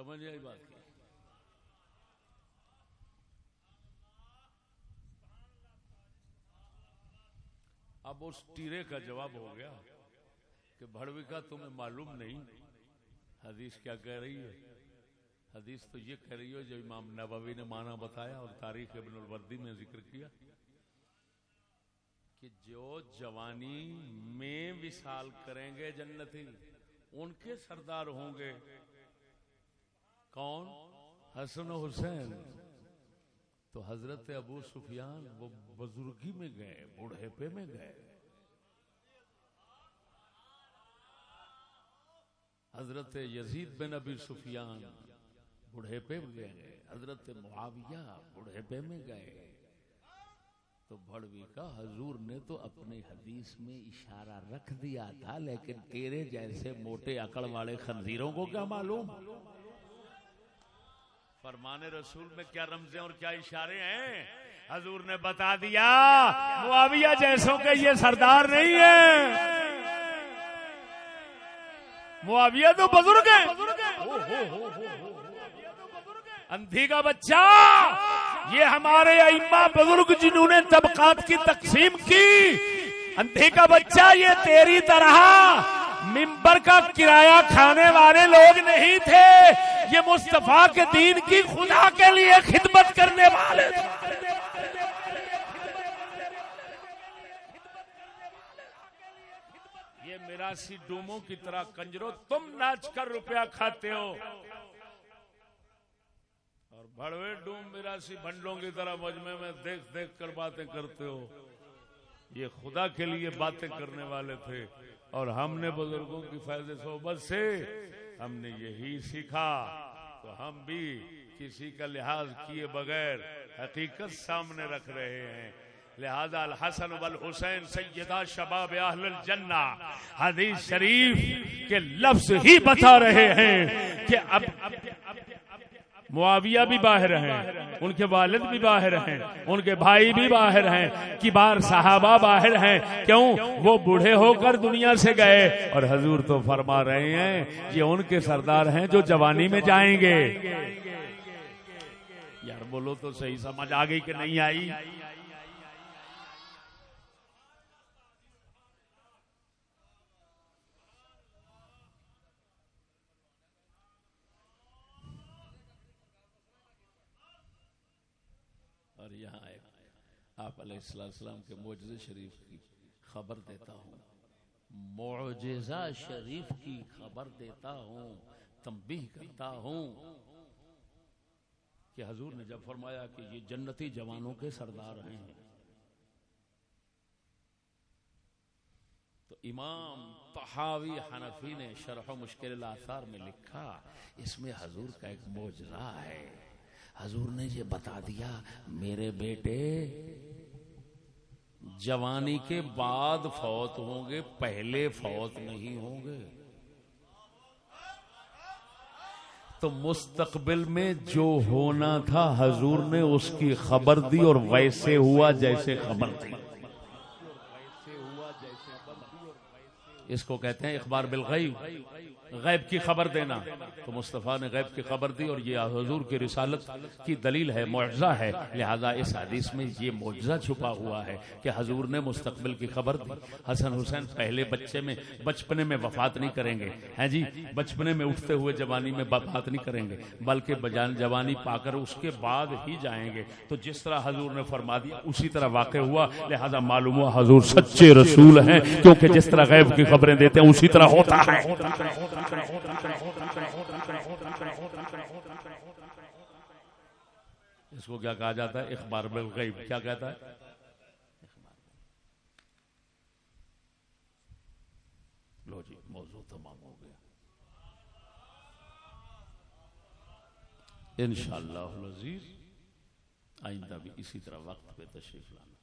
سمجھ آئی بات؟ کی اب اس ٹیرے کا جواب ہو گیا کہ بھڑوی کا تمہیں معلوم نہیں۔ حدیث کیا کہہ رہی ہے؟ حدیث تو یہ کہہ رہی ہے، جو امام نبوی نے مانا بتایا اور تاریخ ابن الوردی میں ذکر کیا، کہ جو جوانی میں وصال کریں گے جنتی، ان کے سردار ہوں گے۔ کون؟ حسن و حسین۔ تو حضرت ابو سفیان وہ بزرگی میں گئے بڑھے میں گئے۔ حضرت یزید بن ابی سفیان بڑھے پہ گئے، حضرت معاویہ بڑھے میں گئے۔ تو بڑوی کا حضور نے تو اپنی حدیث میں اشارہ رکھ دیا تھا، لیکن تیرے جیسے موٹے اکڑ والے خنزیروں کو کیا معلوم؟ فرمان رسول میں کیا رمزے اور کیا اشارے ہیں؟ حضور نے بتا دیا، معاویہ جیسوں کے یہ سردار نہیں ہے معاویہ تو بزرگ ہے اندھی کا بچہ۔ یہ ہمارے ائمہ بزرگ جنہوں نے طبقات کی تقسیم کی۔ اندھی کا بچہ، یہ تیری طرح۔ ممبر کا کرایہ کھانے والے لوگ نہیں تھے۔ یہ مصطفیٰ کے دین کی خدا کے لیے خدمت کرنے والے یہ میرا سی ڈوموں کی طرح کنجرو، تم ناچ کر روپیہ کھاتے ہو۔ اور بڑوے ڈوم میرا سی کی طرح مجمع میں دیکھ دیکھ کر باتیں کرتے ہو۔ یہ خدا کے لیے باتیں کرنے والے تھے۔ اور ہم نے بزرگوں کی فائدے صحبت سے ہم نے یہی سیکھا تو ہم بھی کسی کا لحاظ کیے بغیر حقیقت سامنے رکھ رہے ہیں۔ لہذا الحسن والحسین سیدہ شباب اہل الجنہ حدیث شریف کے لفظ ہی بتا رہے ہیں کہ اب معاویہ بھی باہر ہیں، ان کے والد بھی باہر ہیں، ان کے بھائی بھی باہر ہیں۔ کبار صحابہ باہر ہیں، کیوں؟ وہ بوڑھے ہو کر دنیا سے گئے۔ اور حضور تو فرما رہے ہیں، یہ ان کے سردار ہیں جو جوانی میں جائیں گے۔ یار، بولو تو صحیح، سمجھ آ گئی کہ نہیں آئی؟ آپ علیہ السلام کے معجزہ شریف کی خبر دیتا ہوں۔ معجزہ شریف کی خبر دیتا ہوں، تنبیہ کرتا ہوں کہ حضور نے جب فرمایا کہ یہ جنتی جوانوں کے سردار ہیں۔ تو امام تحاوی حنفی نے شرح مشکل الاثار میں لکھا، اس میں حضور کا ایک موجزہ ہے۔ حضور نے یہ بتا دیا، میرے بیٹے جوانی کے بعد فوت ہوں گے، پہلے فوت نہیں ہوں گے۔ تو مستقبل میں جو ہونا تھا، حضور نے اس کی خبر دی اور ویسے ہوا جیسے خبر تھی۔ اس کو کہتے ہیں اخبار بالغیب۔ غیب کی خبر دینا۔ تو مصطفیٰ نے غیب کی خبر دی اور یہ حضور کی رسالت کی دلیل ہے، معجزہ ہے۔ لہذا اس حدیث میں یہ معجزہ چھپا ہوا ہے کہ حضور نے مستقبل کی خبر دی۔ حسن حسین پہلے بچے میں، بچپنے میں وفات نہیں کریں گے۔ ہیں جی؟ بچپنے میں اٹھتے ہوئے جوانی میں وفات نہیں کریں گے، بلکہ بجان جوانی پا کر اس کے بعد ہی جائیں گے۔ تو جس طرح حضور نے فرما دیا، اسی طرح واقع ہوا۔ لہذا معلوم ہوا حضور سچے رسول ہیں، کیونکہ جس طرح غیب کی خبریں دیتے ہیں، اسی طرح ہوتا ہے۔ اس کو کیا کہا جاتا ہے؟ اخبار بالغیب کیا کہتا ہے؟ لو جی موضوع تمام ہو گیا۔ انشاءاللہ العزیز، آئندہ بھی اسی طرح وقت پہ تشریف لانا۔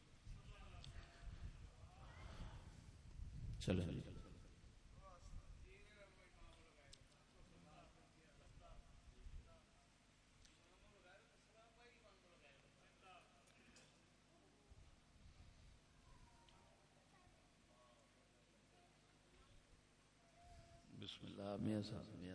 چلیں جی بسم اللہ میاں صاحب۔